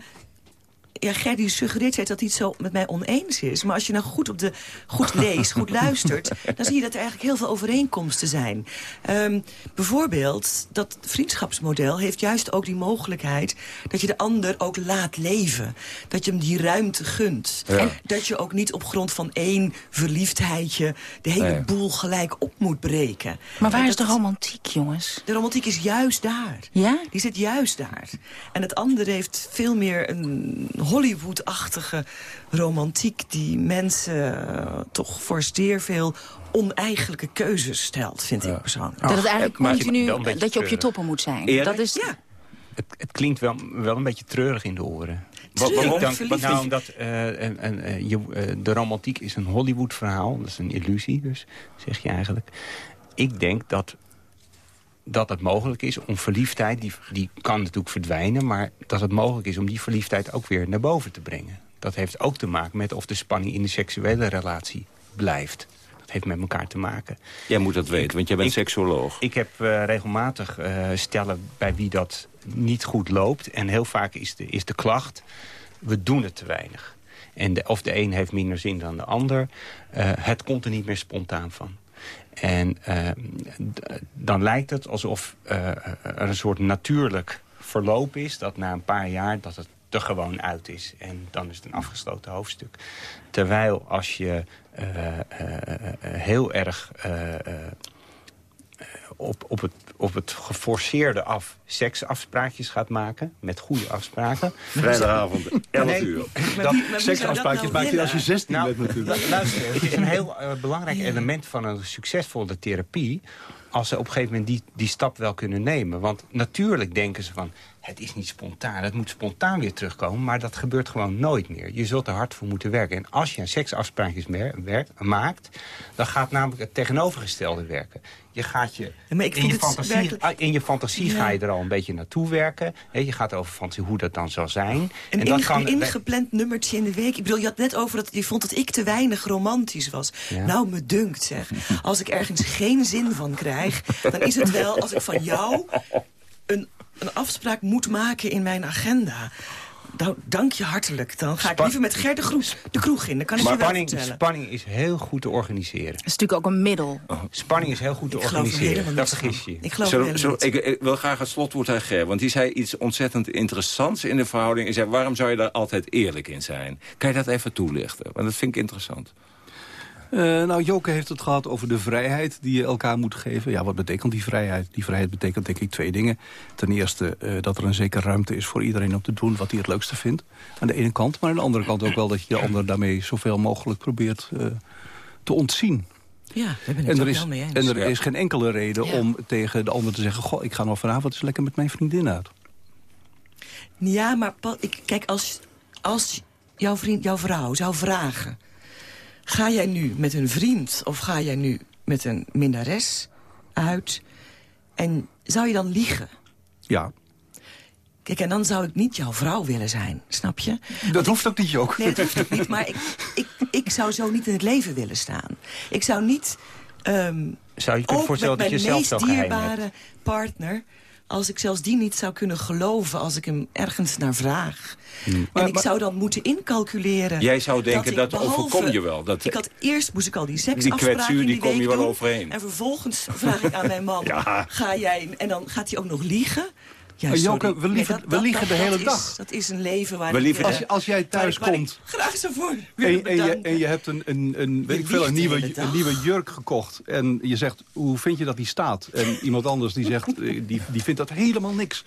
ja, Gerdy suggereert steeds dat hij het zo met mij oneens is. Maar als je nou goed, op de, goed leest, goed luistert... dan zie je dat er eigenlijk heel veel overeenkomsten zijn. Ehm, bijvoorbeeld, dat vriendschapsmodel heeft juist ook die mogelijkheid... dat je de ander ook laat leven. Dat je hem die ruimte gunt. Ja. En dat je ook niet op grond van één verliefdheidje... de hele Nee. boel gelijk op moet breken. Maar waar is de romantiek, jongens? de romantiek is juist daar. Ja? Die zit juist daar. En het andere heeft veel meer een Hollywood-achtige romantiek... die mensen eh, toch voor zeer veel oneigenlijke keuzes stelt, vind ik persoonlijk. Dat het eigenlijk continu, dat je op je toppen moet zijn. Eerlijk? Dat is, ja. Het, het klinkt wel, wel een beetje treurig in de oren. Treurig? Ik denk- Verliefd? nou, omdat eh, en, en, eh, je, de romantiek is een Hollywood-verhaal. Dat is een illusie, dus, zeg je eigenlijk. Ik denk dat, dat het mogelijk is om verliefdheid... Die, die kan natuurlijk verdwijnen... maar dat het mogelijk is om die verliefdheid ook weer naar boven te brengen. Dat heeft ook te maken met of de spanning in de seksuele relatie blijft. Dat heeft met elkaar te maken. Jij moet dat weten, want jij bent Ik- seksoloog. Ik heb eh, regelmatig eh, stellen bij wie dat niet goed loopt. En heel vaak is de, is de klacht, we doen het te weinig. En de, of de een heeft minder zin dan de ander. Eh, het komt er niet meer spontaan van. En eh, dan lijkt het alsof eh, er een soort natuurlijk verloop is... dat na een paar jaar dat het er gewoon uit is. En dan is het een afgesloten hoofdstuk. Terwijl als je eh, heel erg... op, op, het, op het geforceerde af seksafspraakjes gaat maken. Met goede afspraken. Vrijdagavond, 11 Nee, uur. dat- Seksafspraakjes maak je als je 16 Nou, bent natuurlijk. lu- Luister, het is een heel eh, belangrijk element van een succesvolle therapie... als ze op een gegeven moment die, die stap wel kunnen nemen. Want natuurlijk denken ze van, het is niet spontaan. Het moet spontaan weer terugkomen, maar dat gebeurt gewoon nooit meer. Je zult er hard voor moeten werken. En als je een seksafspraakjes maakt... dan gaat namelijk het tegenovergestelde werken. Je gaat je, maar ik in, je fantasie, werkelijk- in je fantasie Ja. ga je er al een beetje naartoe werken. Je gaat over fantasie hoe dat dan zal zijn. Een, dat inge- een ingepland nummertje in de week. Ik bedoel, je had net over dat je vond dat ik te weinig romantisch was. Ja. Nou, me dunkt zeg. Als ik ergens geen zin van krijg, dan is het wel als ik van jou een, een afspraak moet maken in mijn agenda. Nou, dank je hartelijk. Dan ga ik liever met Ger de, Groes, de kroeg in. Dan kan ik maar je wel spanning, vertellen. spanning is heel goed te organiseren. dat is natuurlijk ook een middel. Spanning is heel goed te Ik er organiseren. Dat vergis je. Ik geloof zo- niet. ik, ik wil graag het slotwoord aan Ger, want die zei iets ontzettend interessants in de verhouding. Hij zei, waarom zou je daar altijd eerlijk in zijn? Kan je dat even toelichten? Want dat vind ik interessant. Uh, nou, Joke heeft het gehad over de vrijheid die je elkaar moet geven. Ja, wat betekent die vrijheid? Die vrijheid betekent denk ik twee dingen. Ten eerste uh, dat er een zekere ruimte is voor iedereen om te doen wat hij het leukste vindt. Aan de ene kant, maar aan de andere kant ook wel dat je de ander daarmee zoveel mogelijk probeert uh, te ontzien. Ja, daar ben ik en er het is, wel mee eens. En er is geen enkele reden ja. om tegen de ander te zeggen... goh, ik ga nog vanavond eens lekker met mijn vriendin uit. Ja, maar ik, kijk, als, als jouw, vriend, jouw vrouw zou vragen... ga jij nu met een vriend of ga jij nu met een minnares uit... en zou je dan liegen? Ja. Kijk, en dan zou ik niet jouw vrouw willen zijn, snap je? Dat Want hoeft ik, ook niet, ook. Nee, dat hoeft ook niet, maar ik, ik, ik zou zo niet in het leven willen staan. Ik zou niet... Um, zou je kunnen voorstellen dat je zelf zo geheim meest dierbare partner als ik zelfs die niet zou kunnen geloven als ik hem ergens naar vraag. Hmm. En maar, ik zou dan moeten incalculeren... Jij zou denken, dat, dat behalve, overkom je wel. Dat, ik had, eerst moest ik al die seksafspraken Die kwetsuur, die kom je wel doen, overheen. En vervolgens vraag ik aan mijn man, ja. ga jij... En dan gaat hij ook nog liegen... Ja, Joke, we liegen, nee, dat, we liegen dat, de hele dag. Dat is een leven waar we ik, als, je, als jij thuis waar, komt... graag zo voor en, en, je, en je hebt een, een, een, weet ik veel, een, nieuwe, een nieuwe jurk gekocht. En je zegt, hoe vind je dat die staat? En iemand anders die zegt, die, die vindt dat helemaal niks.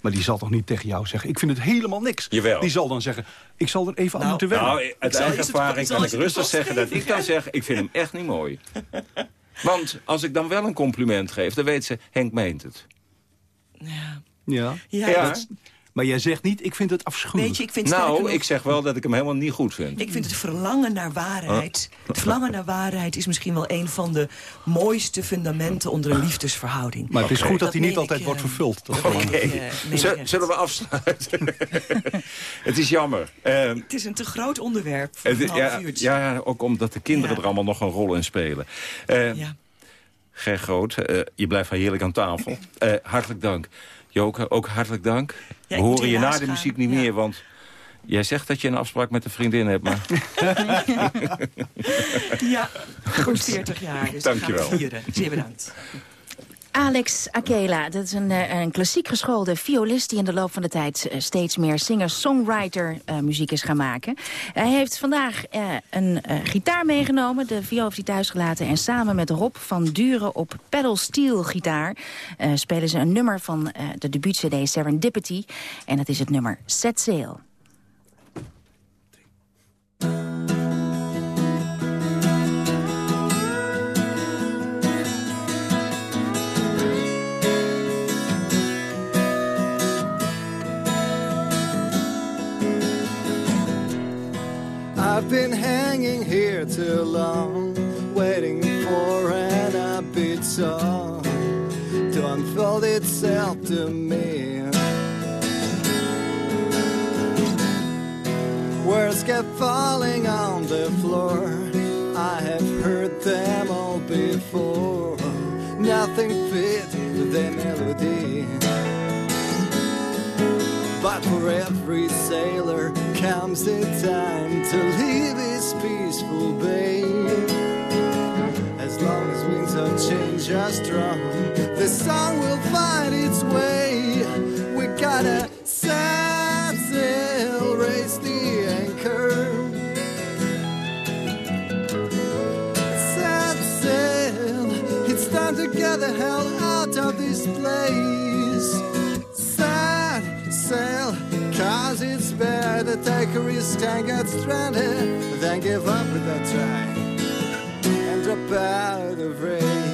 Maar die zal toch niet tegen jou zeggen, ik vind het helemaal niks. Jawel. Die zal dan zeggen, ik zal er even nou, aan moeten wennen. Nou, uit eigen ervaring kan ik rustig zeggen dat ik dan zeg, ik vind hem echt niet mooi. Want als ik dan wel een compliment geef, dan weet ze, Henk meent het. Ja. Ja. Ja, Ja. Dat- maar jij zegt niet, ik vind het afschuwelijk. Weet je, ik vind Nou, nog- ik zeg wel dat ik hem helemaal niet goed vind. Ik vind het verlangen naar waarheid... Het verlangen naar waarheid is misschien wel een van de mooiste fundamenten onder een liefdesverhouding. Maar het is goed dat hij niet altijd ik, wordt eh, vervuld. Ik, eh. Zullen we afsluiten? het is jammer. Eh, Het is een te groot onderwerp voor het- een half ja, uurtje. ja, ook omdat de kinderen Ja. er allemaal nog een rol in spelen. Eh Ja. Ger Groot, eh, je blijft heerlijk aan tafel. Eh, hartelijk dank. Joke, ook hartelijk dank. We horen je na de gaan. muziek niet Ja. meer, want... Jij zegt dat je een afspraak met een vriendin hebt, maar... Ja, voor 40 jaar. Dus Dank gaan we wel. vieren. Zeer bedankt. Alex Akela, dat is een, eh, een klassiek geschoolde violist... die in de loop van de tijd eh, steeds meer singer-songwriter eh, muziek is gaan maken. Hij heeft vandaag een gitaar meegenomen, de viool heeft hij thuis gelaten... en samen met Rob van Duren op pedal steel gitaar... spelen ze een nummer van de debuut-cd Serendipity. En dat is het nummer Set Sail. I've been hanging here too long, waiting for an upbeat song to unfold itself to me. Words kept falling on the floor. I have heard them all before. Nothing fit the melody. But for every sailor comes the time to leave his peaceful bay. As long as winds of change are strong, the song will find its way. We gotta the Takery's and got stranded, then give up without trying and drop out of range.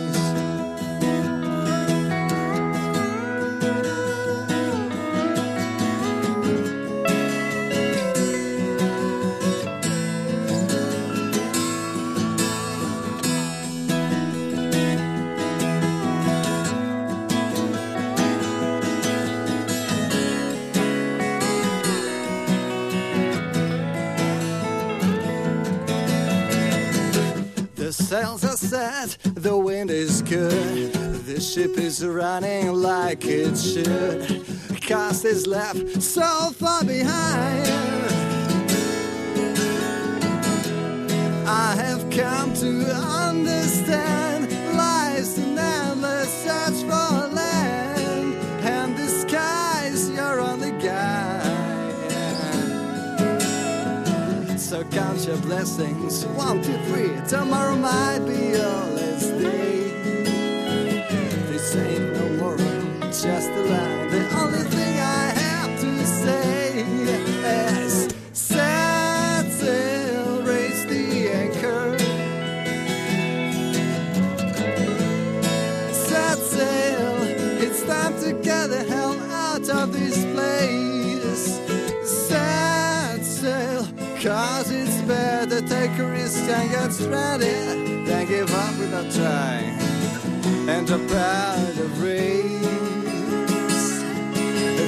The sails are set, the wind is good. The ship is running like it should. Cast is left so far behind. I have come to understand Count your blessings. One, two, three, tomorrow might be your last day. This ain't no more, just a line. The only thing and get stranded than give up without trying and drop out of race.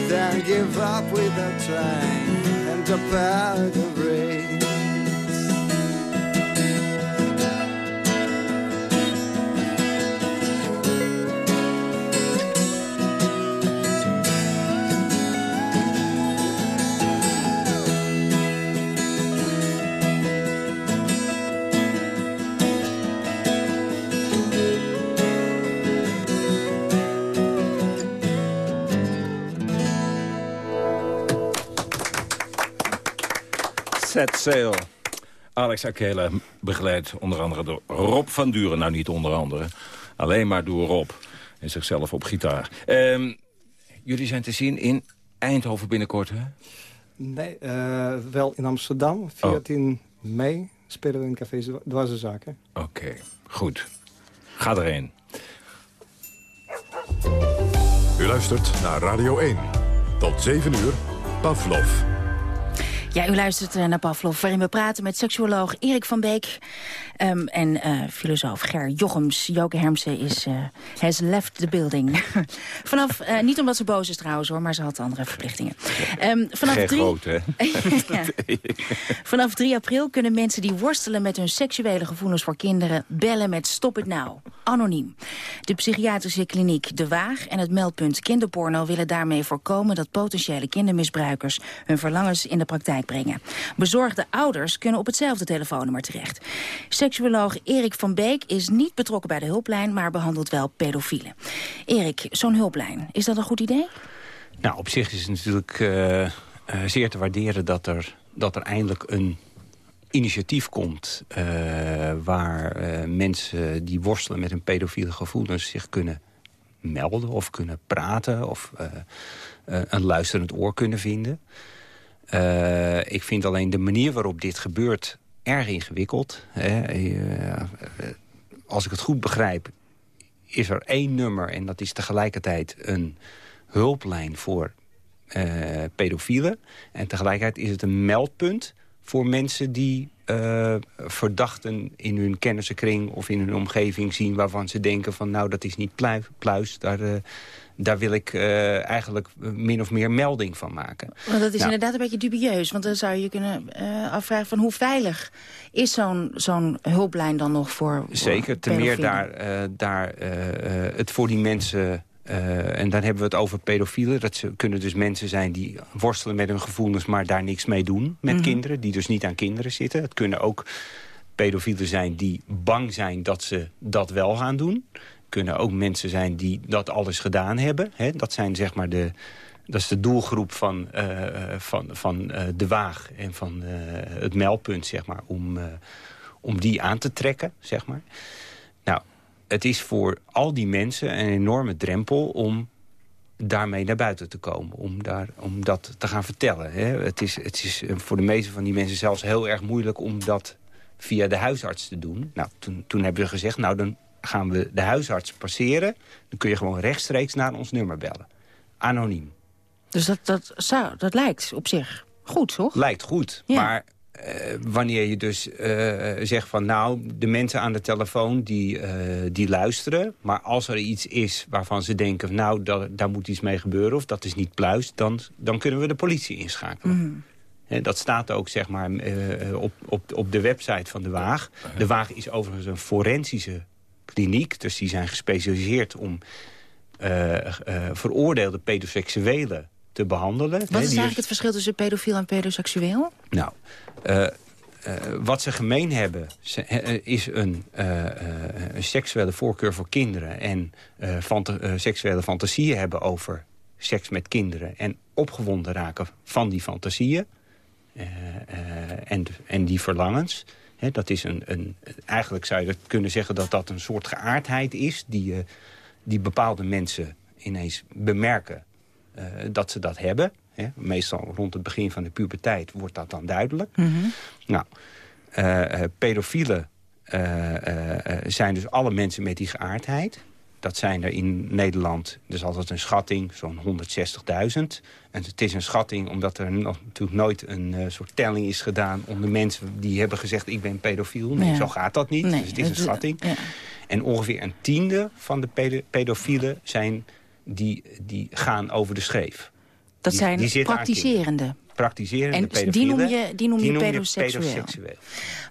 Then give up without trying and drop out of Alex Akela, begeleid onder andere door Rob van Duren. Nou, niet onder andere. Alleen maar door Rob. En zichzelf op gitaar. Ehm, jullie zijn te zien in Eindhoven binnenkort, hè? Nee, eh, wel in Amsterdam. 14 mei spelen we in Café Dwarse Zaken. Oké, goed. Ga erheen. U luistert naar Radio 1. Tot 7 uur, Pavlov. Ja, u luistert eh, naar Pavlov, waarin we praten met seksuoloog Erik van Beek... Um, en uh, filosoof Ger Jochems. Joke Hermsen is, uh, has left the building. vanaf, uh, niet omdat ze boos is trouwens hoor, maar ze had andere verplichtingen. Um, vanaf Geen drie... groot, hè? vanaf 3 april kunnen mensen die worstelen met hun seksuele gevoelens voor kinderen... bellen met Stop It Now, anoniem. De psychiatrische kliniek De Waag en het meldpunt Kinderporno... willen daarmee voorkomen dat potentiële kindermisbruikers... hun verlangens in de praktijk brengen. Bezorgde ouders kunnen op hetzelfde telefoonnummer terecht. Seksuoloog Erik van Beek is niet betrokken bij de hulplijn... maar behandelt wel pedofielen. Erik, zo'n hulplijn, is dat een goed idee? Nou, op zich is het natuurlijk uh, uh, zeer te waarderen... dat er, dat er eindelijk een initiatief komt... Uh, waar mensen die worstelen met hun pedofiele gevoelens... zich kunnen melden of kunnen praten... of een luisterend oor kunnen vinden. ik vind alleen de manier waarop dit gebeurt erg ingewikkeld. Hè. Als ik het goed begrijp, is er één nummer... en dat is tegelijkertijd een hulplijn voor uh, pedofielen. En tegelijkertijd is het een meldpunt voor mensen die verdachten in hun kennissenkring of in hun omgeving zien... waarvan ze denken van nou, dat is niet pluis, daar, daar wil ik uh, eigenlijk min of meer melding van maken. Want dat is nou, inderdaad een beetje dubieus. Want dan zou je kunnen afvragen van hoe veilig is zo'n zo'n hulplijn dan nog voor Zeker, te meer daar, daar het voor die mensen... En dan hebben we het over pedofielen. Dat ze, kunnen dus mensen zijn die worstelen met hun gevoelens... maar daar niks mee doen met Mhm. mm -hmm. kinderen. Die dus niet aan kinderen zitten. Het kunnen ook pedofielen zijn die bang zijn dat ze dat wel gaan doen. Kunnen ook mensen zijn die dat alles gedaan hebben. Hè? Dat zijn zeg maar de... Dat is de doelgroep van, uh, van, van uh, de waag en van uh, het meldpunt, zeg maar, om, om die aan te trekken, zeg maar. Nou, het is voor al die mensen een enorme drempel om daarmee naar buiten te komen. Om, daar, om dat te gaan vertellen. Hè. Het, is, het is voor de meeste van die mensen zelfs heel erg moeilijk om dat via de huisarts te doen. Nou, toen, toen hebben we gezegd, nou dan gaan we de huisarts passeren. Dan kun je gewoon rechtstreeks naar ons nummer bellen. Anoniem. Dus dat, dat, zou, dat lijkt op zich goed, toch? Lijkt goed, ja. maar uh, wanneer je dus uh, zegt van nou, de mensen aan de telefoon die, uh, die luisteren. Maar als er iets is waarvan ze denken, nou, daar, daar moet iets mee gebeuren of dat is niet pluis, dan, dan kunnen we de politie inschakelen. Mm. En dat staat ook zeg maar, op, op, op de website van de Waag. De Waag is overigens een forensische kliniek, dus die zijn gespecialiseerd om veroordeelde pedoseksuelen te behandelen. Wat is eigenlijk het verschil tussen pedofiel en pedoseksueel? Nou, uh, uh, wat ze gemeen hebben is een, uh, seksuele voorkeur voor kinderen... en fanta seksuele fantasieën hebben over seks met kinderen... en opgewonden raken van die fantasieën. eh, eh, en, en die verlangens. Dat is een, een, eigenlijk zou je dat kunnen zeggen dat dat een soort geaardheid is... die, eh, die bepaalde mensen ineens bemerken eh, dat ze dat hebben. Meestal rond het begin van de puberteit wordt dat dan duidelijk. Nou, eh, eh, pedofielen zijn dus alle mensen met die geaardheid. Dat zijn er in Nederland, dus altijd een schatting, zo'n 160.000. En het is een schatting omdat er nog, natuurlijk nooit een eh, soort telling is gedaan... onder mensen die hebben gezegd, ik ben pedofiel. Nee, Ja. zo gaat dat niet. Nee, dus het is een schatting. ja. En ongeveer een tiende van de pedo- pedofielen zijn, die, die gaan over de scheef. Dat Die- zijn die praktiserende. Praktiserende En die noem je- die noem je noem pedoseksueel. pedoseksueel.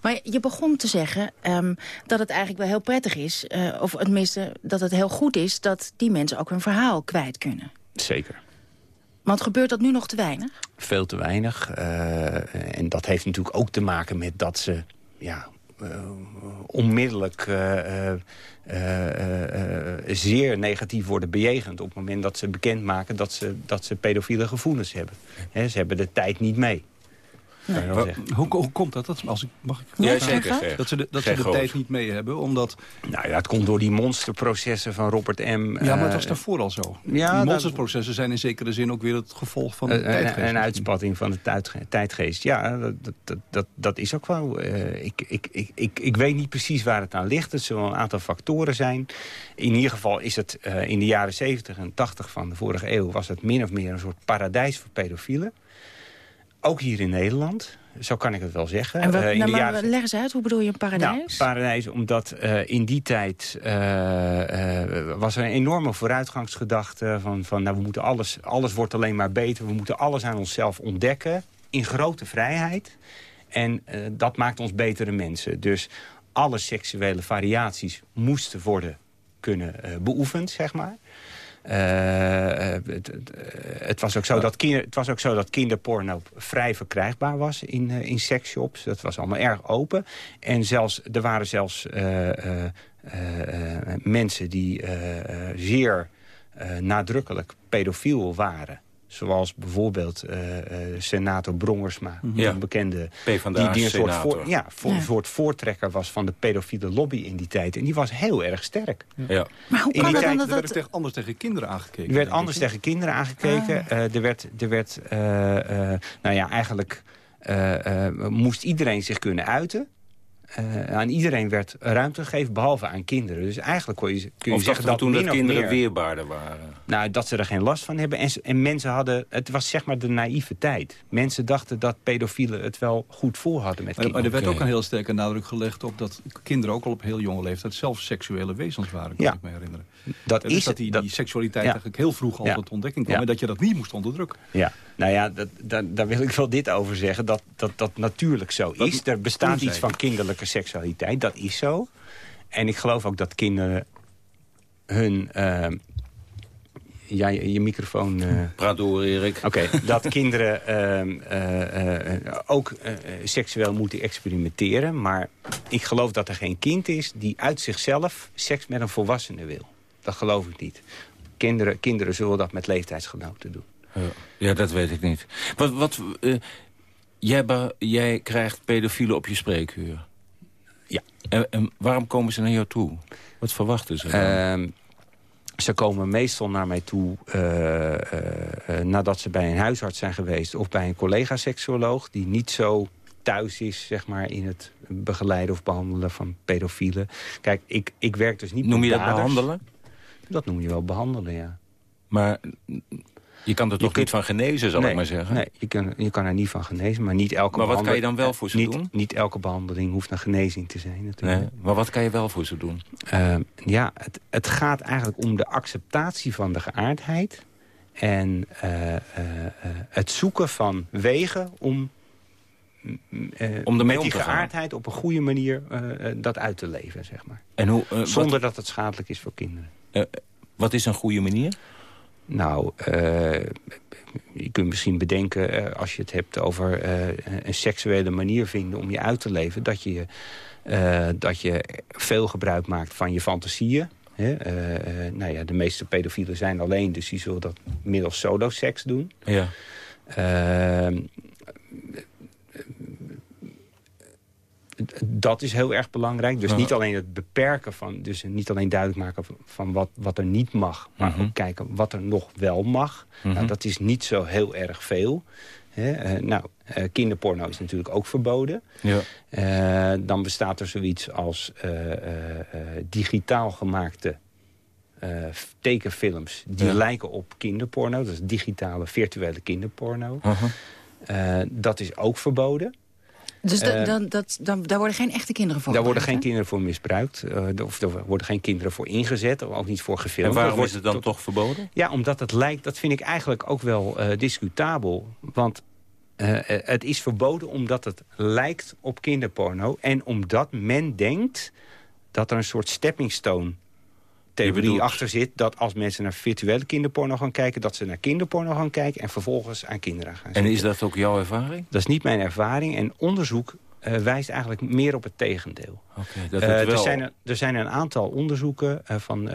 Maar je begon te zeggen ehm, dat het eigenlijk wel heel prettig is... eh, of tenminste dat het heel goed is dat die mensen ook hun verhaal kwijt kunnen. Zeker. Want gebeurt dat nu nog te weinig? Veel te weinig. eh, en dat heeft natuurlijk ook te maken met dat ze ja, onmiddellijk eh, eh, eh, eh, zeer negatief worden bejegend... op het moment dat ze bekendmaken dat ze, dat ze pedofiele gevoelens hebben. Ze hebben de tijd niet mee. Wel. Hoe, hoe komt dat? dat als ik, mag ik Ja, zeker. Dat ze de, dat ze de tijd niet mee hebben, omdat... Nou ja, het komt door die monsterprocessen van Robert M. Ja, maar het eh, was daarvoor al zo. ja, die dat- monstersprocessen zijn in zekere zin ook weer het gevolg van de Een- tijdgeest. Een, een uitspatting van de tijdge- tijdgeest. Ja, dat, dat- dat, dat, is ook wel. eh, ik, ik, ik, ik, ik weet niet precies waar het aan ligt. Het zullen een aantal factoren zijn. In ieder geval is het eh, in de jaren 70 en 80 van de vorige eeuw... was het min of meer een soort paradijs voor pedofielen. Ook hier in Nederland. Zo kan ik het wel zeggen. En wat, Eh, in nou, de maar jaren leg eens uit, hoe bedoel je een paradijs? nou, paradijs, omdat eh, in die tijd eh, was er een enorme vooruitgangsgedachte van, van nou, we moeten alles, alles wordt alleen maar beter, we moeten alles aan onszelf ontdekken in grote vrijheid. En dat maakt ons betere mensen. Dus alle seksuele variaties moesten worden kunnen beoefend, zeg maar. Eh, eh, het, het, eh, het, was ook zo dat kinder, het was ook zo dat kinderporno vrij verkrijgbaar was in, in seksshops. Dat was allemaal erg open. En zelfs, er waren zelfs mensen die zeer nadrukkelijk pedofiel waren. Zoals bijvoorbeeld eh, eh, senator Brongersma, Ja. een bekende... PvdA die, die een soort, voor, ja, voor, Ja. een soort voortrekker was van de pedofiele lobby in die tijd. En die was heel erg sterk. Ja. Maar hoe In kan die tijd- dat Er werd tegen, anders tegen kinderen aangekeken. Er werd anders ik. tegen kinderen aangekeken. Eh, er werd, er werd eh, eh, nou ja, eigenlijk eh, eh, moest iedereen zich kunnen uiten. Eh, aan iedereen werd ruimte gegeven, behalve aan kinderen. Dus eigenlijk kon je, kun je Of zeggen dat toen dat kinderen meer- weerbaarder waren? nou, dat ze er geen last van hebben. En, en mensen hadden, het was zeg maar de naïeve tijd. Mensen dachten dat pedofielen het wel goed voor hadden met Maar, maar kinderen. er werd ook een heel sterke nadruk gelegd op dat kinderen ook al op heel jonge leeftijd zelf seksuele wezens waren, kan Ja. ik me herinneren. Dat En is dus dat die, Dat- die seksualiteit Ja. eigenlijk heel vroeg al Ja. tot ontdekking kwam Ja. en dat je dat niet moest onderdrukken. Ja, nou ja, dat, dat, daar wil ik wel dit over zeggen. Dat dat, dat natuurlijk zo Dat is. Er bestaat iets van kinderlijke seksualiteit. Dat is zo. En ik geloof ook dat kinderen hun... ehm, ja, je, je microfoon... eh, Praat door, Erik. Oké, dat kinderen ehm, eh, eh, ook eh, seksueel moeten experimenteren. Maar ik geloof dat er geen kind is die uit zichzelf seks met een volwassene wil. Dat geloof ik niet. Kinderen, kinderen zullen dat met leeftijdsgenoten doen. Ja, dat weet ik niet. Wat, wat, eh, jij, jij krijgt pedofielen op je spreekuur. Ja. En, en waarom komen ze naar jou toe? Wat verwachten ze? Ehm, ze komen meestal naar mij toe eh, eh, nadat ze bij een huisarts zijn geweest... of bij een collega-seksuoloog die niet zo thuis is zeg maar, in het begeleiden of behandelen van pedofielen. Kijk, ik, ik werk dus niet Noem met je dat daders. behandelen? Dat noem je wel behandelen, ja. Maar je kan er toch kunt- niet van genezen, zal nee, ik maar zeggen? Nee, je kan, je kan er niet van genezen, maar niet elke Maar wat kan je dan wel voor ze niet, doen? Niet elke behandeling hoeft een genezing te zijn natuurlijk. Nee, maar wat kan je wel voor ze doen? Ehm, ja, het, het gaat eigenlijk om de acceptatie van de geaardheid... en eh, eh, eh, het zoeken van wegen om, mm, Om ermee met die geaardheid op een goede manier dat uit te leven, zeg maar. En hoe, Zonder wat, dat het schadelijk is voor kinderen. Eh, wat is een goede manier? Nou, eh, je kunt misschien bedenken, eh, als je het hebt over een seksuele manier vinden om je uit te leven, dat je, dat je veel gebruik maakt van je fantasieën. Hè? Nou ja, de meeste pedofielen zijn alleen, dus die zullen dat middels solo-seks doen. Ja. Dat is heel erg belangrijk. Dus niet alleen het beperken van... dus niet alleen duidelijk maken van, wat, wat er niet mag... maar Mhm. ook kijken wat er nog wel mag. Mhm. Nou, dat is niet zo heel erg veel. Eh, nou, eh, kinderporno is natuurlijk ook verboden. Ja. Eh, dan bestaat er zoiets als digitaal gemaakte tekenfilms... die Ja. lijken op kinderporno. Dat is digitale, virtuele kinderporno. Eh, dat is ook verboden. Dus da- Eh, dan, dat, dan, daar worden geen echte kinderen voor Daar worden geen kinderen voor misbruikt. eh, of er worden geen kinderen voor ingezet. Of ook niet voor gefilmd. En waarom wordt is het dan tot- toch verboden? Ja, omdat het lijkt... Dat vind ik eigenlijk ook wel eh, discutabel. Want het is verboden omdat het lijkt op kinderporno. En omdat men denkt dat er een soort stepping stone theorie achter zit... dat als mensen naar virtuele kinderporno gaan kijken... dat ze naar kinderporno gaan kijken en vervolgens aan kinderen gaan En is dat ook jouw ervaring? Dat is niet mijn ervaring. En onderzoek eh, wijst eigenlijk meer op het tegendeel. Oké, dat Eh, wel... er, zijn er, er zijn een aantal onderzoeken eh, van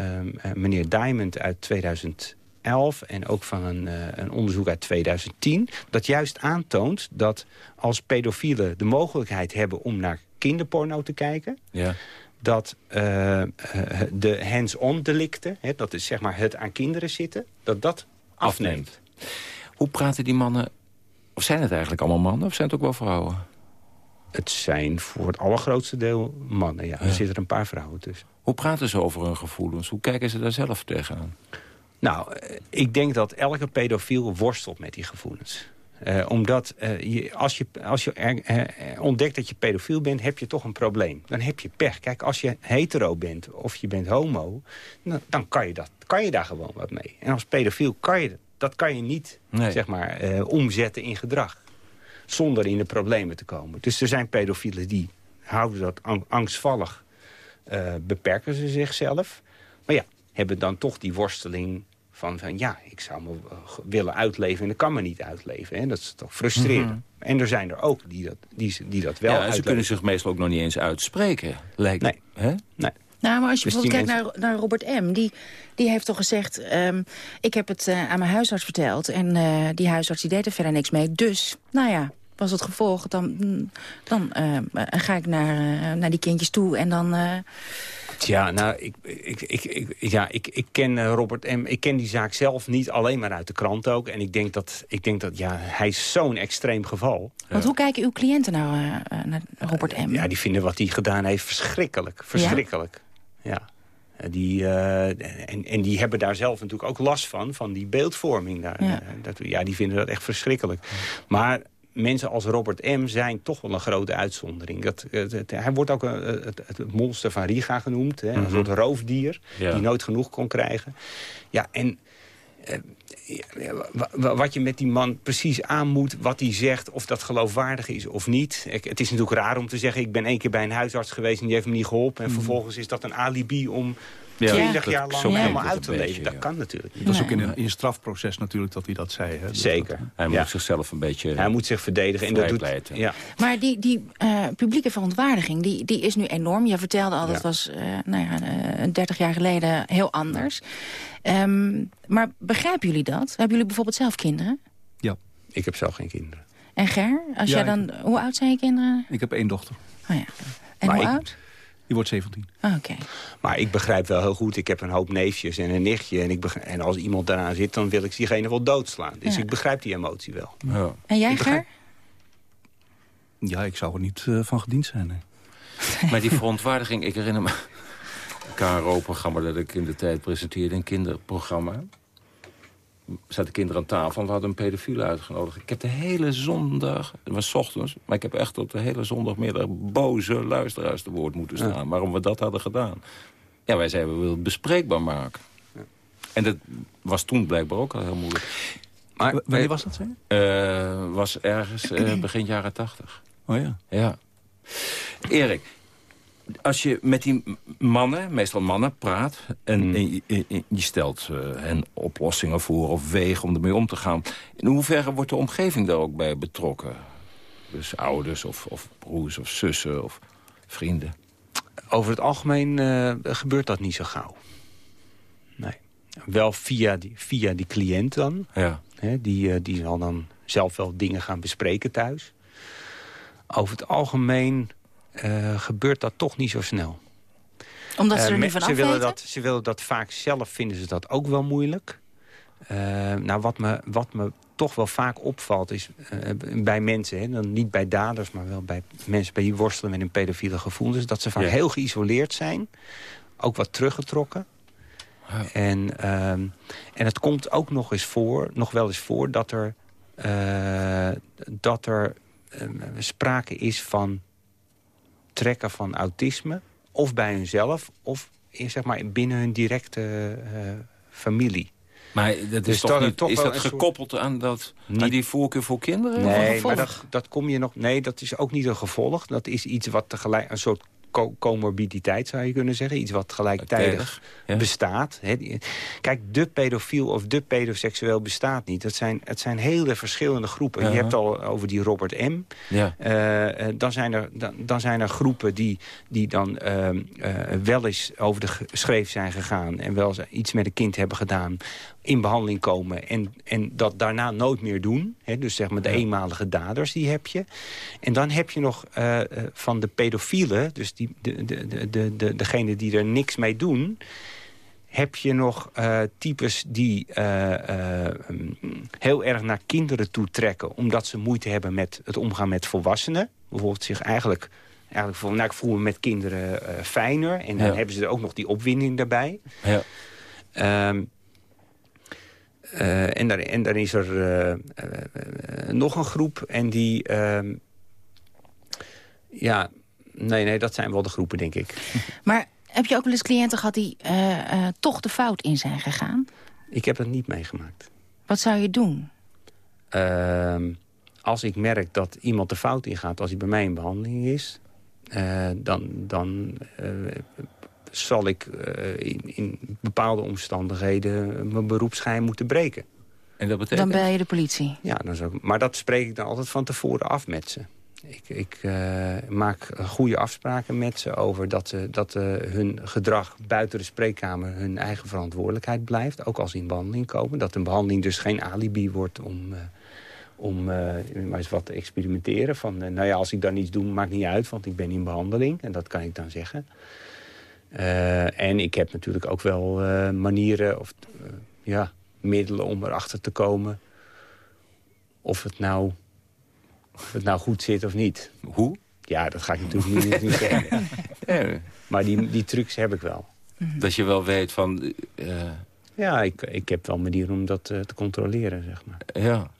meneer Diamond uit 2011... en ook van een, een onderzoek uit 2010... dat juist aantoont dat als pedofielen de mogelijkheid hebben... om naar kinderporno te kijken... Ja. Dat eh, eh, de hands-on delicten... Hè, dat is zeg maar het aan kinderen zitten... dat dat afneemt. Hoe praten die mannen... Of zijn het eigenlijk allemaal mannen of zijn het ook wel vrouwen? Het zijn voor het allergrootste deel mannen, ja. Er zitten een paar vrouwen tussen. Hoe praten ze over hun gevoelens? Hoe kijken ze daar zelf tegenaan? Nou, eh, ik denk dat elke pedofiel worstelt met die gevoelens. Eh, omdat eh, je, als je, als je eh, ontdekt dat je pedofiel bent, heb je toch een probleem. Dan heb je pech. Kijk, als je hetero bent of je bent homo, dan, dan kan, je dat, kan je daar gewoon wat mee. En als pedofiel kan je dat, kan je niet Nee. zeg maar, omzetten in gedrag. Zonder in de problemen te komen. Dus er zijn pedofielen die houden dat ang- angstvallig. beperken ze zichzelf. Maar ja, hebben dan toch die worsteling van, van ja, ik zou me eh, willen uitleven en ik kan me niet uitleven. Hè? Dat is toch frustrerend. Mhm. En er zijn er ook die dat, die, die dat wel ja, ze kunnen zich meestal ook nog niet eens uitspreken. Lijkt Nee. Hè? Nee. Nou, maar als je Dus bijvoorbeeld kijkt naar, naar Robert M., die, die heeft toch gezegd... ehm, ik heb het eh, aan mijn huisarts verteld en eh, die huisarts die deed er verder niks mee. Dus, nou ja, was het gevolg, dan, dan ga ik naar, eh, naar die kindjes toe en dan... Tja, nou, ik, ik, ik, ik- ja, ik, ik ken eh, Robert M. Ik ken die zaak zelf niet alleen maar uit de krant ook. En ik denk dat, ik denk dat ja, hij is zo'n extreem geval. Want hoe kijken uw cliënten nou eh, eh, naar Robert M.? Ja, die vinden wat hij gedaan heeft verschrikkelijk. Verschrikkelijk. Ja. Die, en, en die hebben daar zelf natuurlijk ook last van, van die beeldvorming. Daar. Ja. Dat, ja, die vinden dat echt verschrikkelijk. Maar mensen als Robert M. zijn toch wel een grote uitzondering. Dat, het, het- hij wordt ook een- het, het monster van Riga genoemd. Hè, Een Mhm. soort roofdier Ja. die nooit genoeg kon krijgen. Ja, en eh, wat je met die man precies aan moet, wat hij zegt... of dat geloofwaardig is of niet. Ik- het is natuurlijk raar om te zeggen... ik ben één keer bij een huisarts geweest en die heeft me niet geholpen... en vervolgens is dat een alibi om Ja, 20 dat- jaar lang helemaal uit te leven. Dat kan natuurlijk niet. Dat is ook in een, in een strafproces natuurlijk dat hij dat zei. Hè? Zeker. Hij Ja. moet zichzelf een beetje Hij moet zich verdedigen. En dat doet, ja. Maar die, die eh, publieke verontwaardiging, die, die is nu enorm. Je vertelde al, dat was eh nou ja, eh, 30 jaar geleden heel anders. Ehm, maar begrijpen jullie dat? Hebben jullie bijvoorbeeld zelf kinderen? Ja, Ik heb zelf geen kinderen. En Ger, als Ja, jij dan, hoe oud zijn je kinderen? ik heb één dochter. Oh ja. En Maar hoe ik- oud? Die wordt 17. Oh, Oké. Maar ik begrijp wel heel goed, ik heb een hoop neefjes en een nichtje... en, ik begrijp- en als iemand daaraan zit, dan wil ik diegene wel doodslaan. Dus Ja. ik begrijp die emotie wel. Ja. En jij Ger? Ja, ik zou er niet eh, van gediend zijn. nee. Maar die verontwaardiging, ik herinner me... een KRO-programma dat ik in de tijd presenteerde, een kinderprogramma. Zaten kinderen aan tafel en we hadden een pedofiel uitgenodigd. Ik heb de hele zondag, het was ochtends... maar ik heb echt op de hele zondagmiddag boze luisteraars te woord moeten staan... waarom we dat hadden gedaan. Ja, wij zeiden, we willen het bespreekbaar maken. En dat was toen blijkbaar ook al heel moeilijk. Maar, Wanneer was dat, zei je? eh, was ergens eh, begin jaren tachtig. Oh ja. Ja. Erik, als je met die mannen, meestal mannen, praat... en, en je, stelt eh, hen oplossingen voor of wegen om ermee om te gaan... in hoeverre wordt de omgeving daar ook bij betrokken? Dus ouders of, of broers of zussen of vrienden? Over het algemeen eh, gebeurt dat niet zo gauw. Nee. Wel via die, via die cliënt dan. Ja. Hè, die, eh, die zal dan zelf wel dingen gaan bespreken thuis. Over het algemeen eh, gebeurt dat toch niet zo snel. Omdat ze Eh, er niet van ze willen, dat, ze willen dat vaak zelf, vinden ze dat ook wel moeilijk. Eh, nou, wat me, wat me toch wel vaak opvalt is bij mensen... Hè, dan niet bij daders, maar wel bij mensen bij die worstelen met een pedofiele gevoelens... dat ze vaak Ja. heel geïsoleerd zijn, ook wat teruggetrokken. En, ehm, en het komt ook nog eens voor, nog wel eens voor dat er, eh, dat er eh, sprake is van trekken van autisme. Of bij hunzelf, of in, zeg maar, binnen hun directe eh, familie. Maar dat is Dus toch dat er niet, toch is dat soort- gekoppeld aan, dat, aan Niet- die voorkeur voor kinderen? Nee, maar dat, dat kom je nog. Nee, dat is ook niet een gevolg. Dat is iets wat tegelijk een soort co- comorbiditeit zou je kunnen zeggen. Iets wat gelijktijdig ja. bestaat. Kijk, de pedofiel of de pedoseksueel bestaat niet. Het zijn, het zijn hele verschillende groepen. Ja. Je hebt al over die Robert M. Ja. Eh, eh, dan, zijn er, dan, dan zijn er groepen die, die dan ehm, eh, wel eens over de schreef zijn gegaan... en wel eens iets met een kind hebben gedaan, in behandeling komen... en, en dat daarna nooit meer doen. Hè, dus zeg maar de eenmalige daders, die heb je. En dan heb je nog eh, eh, van de pedofielen... dus die, de, de, de, de, de, degene die er niks mee doen heb je nog eh, types die mm, heel erg naar kinderen toe trekken... omdat ze moeite hebben met het omgaan met volwassenen. Bijvoorbeeld zich eigenlijk... eigenlijk voor, nou, ik voel me met kinderen fijner. En dan Ja. hebben ze er ook nog die opwinding daarbij. Ja. Ehm, eh, en, daar, en dan is er eh, eh, nog een groep. En die... ehm, ja, nee, nee, dat zijn wel de groepen, denk ik. Maar heb je ook wel eens cliënten gehad die toch de fout in zijn gegaan? Ik heb dat niet meegemaakt. Wat zou je doen? Ehm, als ik merk dat iemand de fout ingaat als hij bij mij in behandeling is... dan, dan zal ik eh, in, in bepaalde omstandigheden mijn beroepsgeheim moeten breken. En dat Dan bel je de politie. Ja, dan zou ik, maar dat spreek ik dan altijd van tevoren af met ze. Ik, ik eh, maak goede afspraken met ze over dat, ze, dat eh, hun gedrag buiten de spreekkamer hun eigen verantwoordelijkheid blijft. Ook als ze in behandeling komen. Dat een behandeling dus geen alibi wordt om, eh, om eh, maar eens wat te experimenteren. Van, nou ja, als ik dan iets doe, maakt niet uit, want ik ben in behandeling. En dat kan ik dan zeggen. Eh, en ik heb natuurlijk ook wel eh, manieren of eh, ja, middelen om erachter te komen of het nou, of het nou goed zit of niet. Hoe? Ja, dat ga ik natuurlijk nu niet zeggen. Ja. Maar die, die trucs heb ik wel. Dat je wel weet van... Ja, ik, ik heb wel manieren om dat te controleren, zeg maar. ja.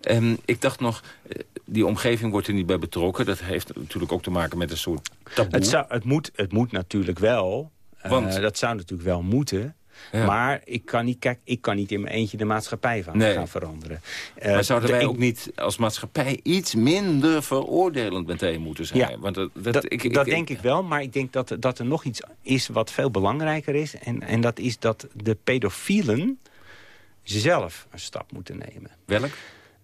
Ehm, ik dacht nog, eh, die omgeving wordt er niet bij betrokken. Dat heeft natuurlijk ook te maken met een soort taboe. Het, zou, het, moet, het moet natuurlijk wel. Eh, Want? dat zou natuurlijk wel moeten. Ja. Maar ik kan, niet, kijk, ik kan niet in mijn eentje de maatschappij van Nee. gaan veranderen. Eh, maar zouden de- wij ook niet als maatschappij iets minder veroordelend meteen moeten zijn? Ja, Want dat, dat, dat, ik, ik- dat denk ik wel, maar ik denk dat, dat er nog iets is wat veel belangrijker is. En, en dat is dat de pedofielen zelf een stap moeten nemen. Welk?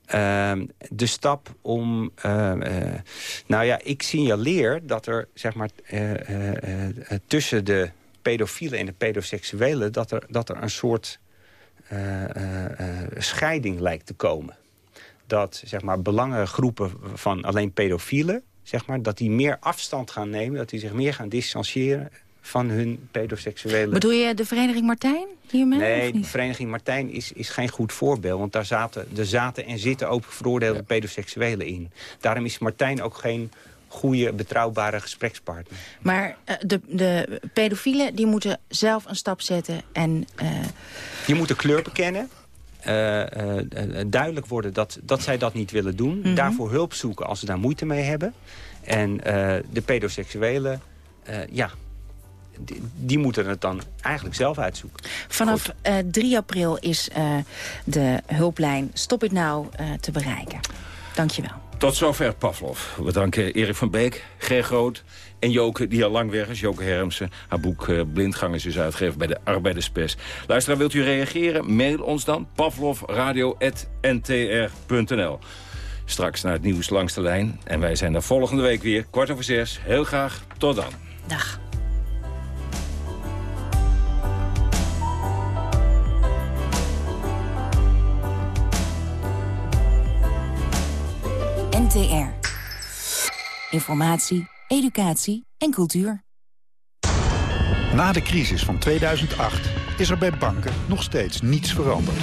Ehm, de stap om... ehm, eh, nou ja, ik signaleer dat er zeg maar, eh, eh, tussen de pedofielen en de pedoseksuelen... dat er, dat er een soort scheiding lijkt te komen. Dat zeg maar, belangengroepen van alleen pedofielen... Zeg maar, dat die meer afstand gaan nemen, dat die zich meer gaan distancieren van hun pedoseksuele... Bedoel je de Vereniging Martijn hiermee? Nee, of de? Vereniging Martijn is, is geen goed voorbeeld. Want daar zaten, er zaten en zitten ook veroordeelde pedoseksuelen in. Daarom is Martijn ook geen goede, betrouwbare gesprekspartner. Maar eh, de, de pedofielen die moeten zelf een stap zetten en... eh, Je moet de kleur bekennen. eh, duidelijk worden dat, dat zij dat niet willen doen. Mhm. Daarvoor hulp zoeken als ze daar moeite mee hebben. En eh, de pedoseksuelen, eh, ja, die, die moeten het dan eigenlijk zelf uitzoeken. vanaf eh 3 april is eh, de hulplijn Stop It Now eh, te bereiken. Dankjewel. Tot zover Pavlov. We danken Erik van Beek, Ger Groot en Joke, die al lang weg is. Joke Hermsen. Haar boek eh, Blindgangers is uitgegeven bij de Arbeiderspers. Luisteraar, wilt u reageren? Mail ons dan pavlovradio.ntr.nl Straks naar het nieuws langs de lijn. En wij zijn er volgende week weer, kwart over zes. Heel graag. Tot dan. Dag. NTR. informatie, educatie en cultuur. Na de crisis van 2008 is er bij banken nog steeds niets veranderd.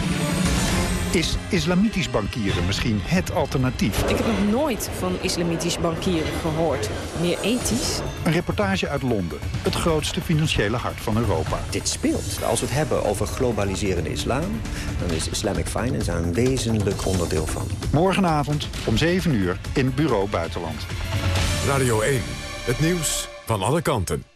Is islamitisch bankieren misschien het alternatief? Ik heb nog nooit van islamitisch bankieren gehoord. Meer ethisch? Een reportage uit Londen, het grootste financiële hart van Europa. Dit speelt. Als we het hebben over globaliserende islam... dan is Islamic Finance daar een wezenlijk onderdeel van. Morgenavond om 7 uur in Bureau Buitenland. Radio 1, het nieuws van alle kanten.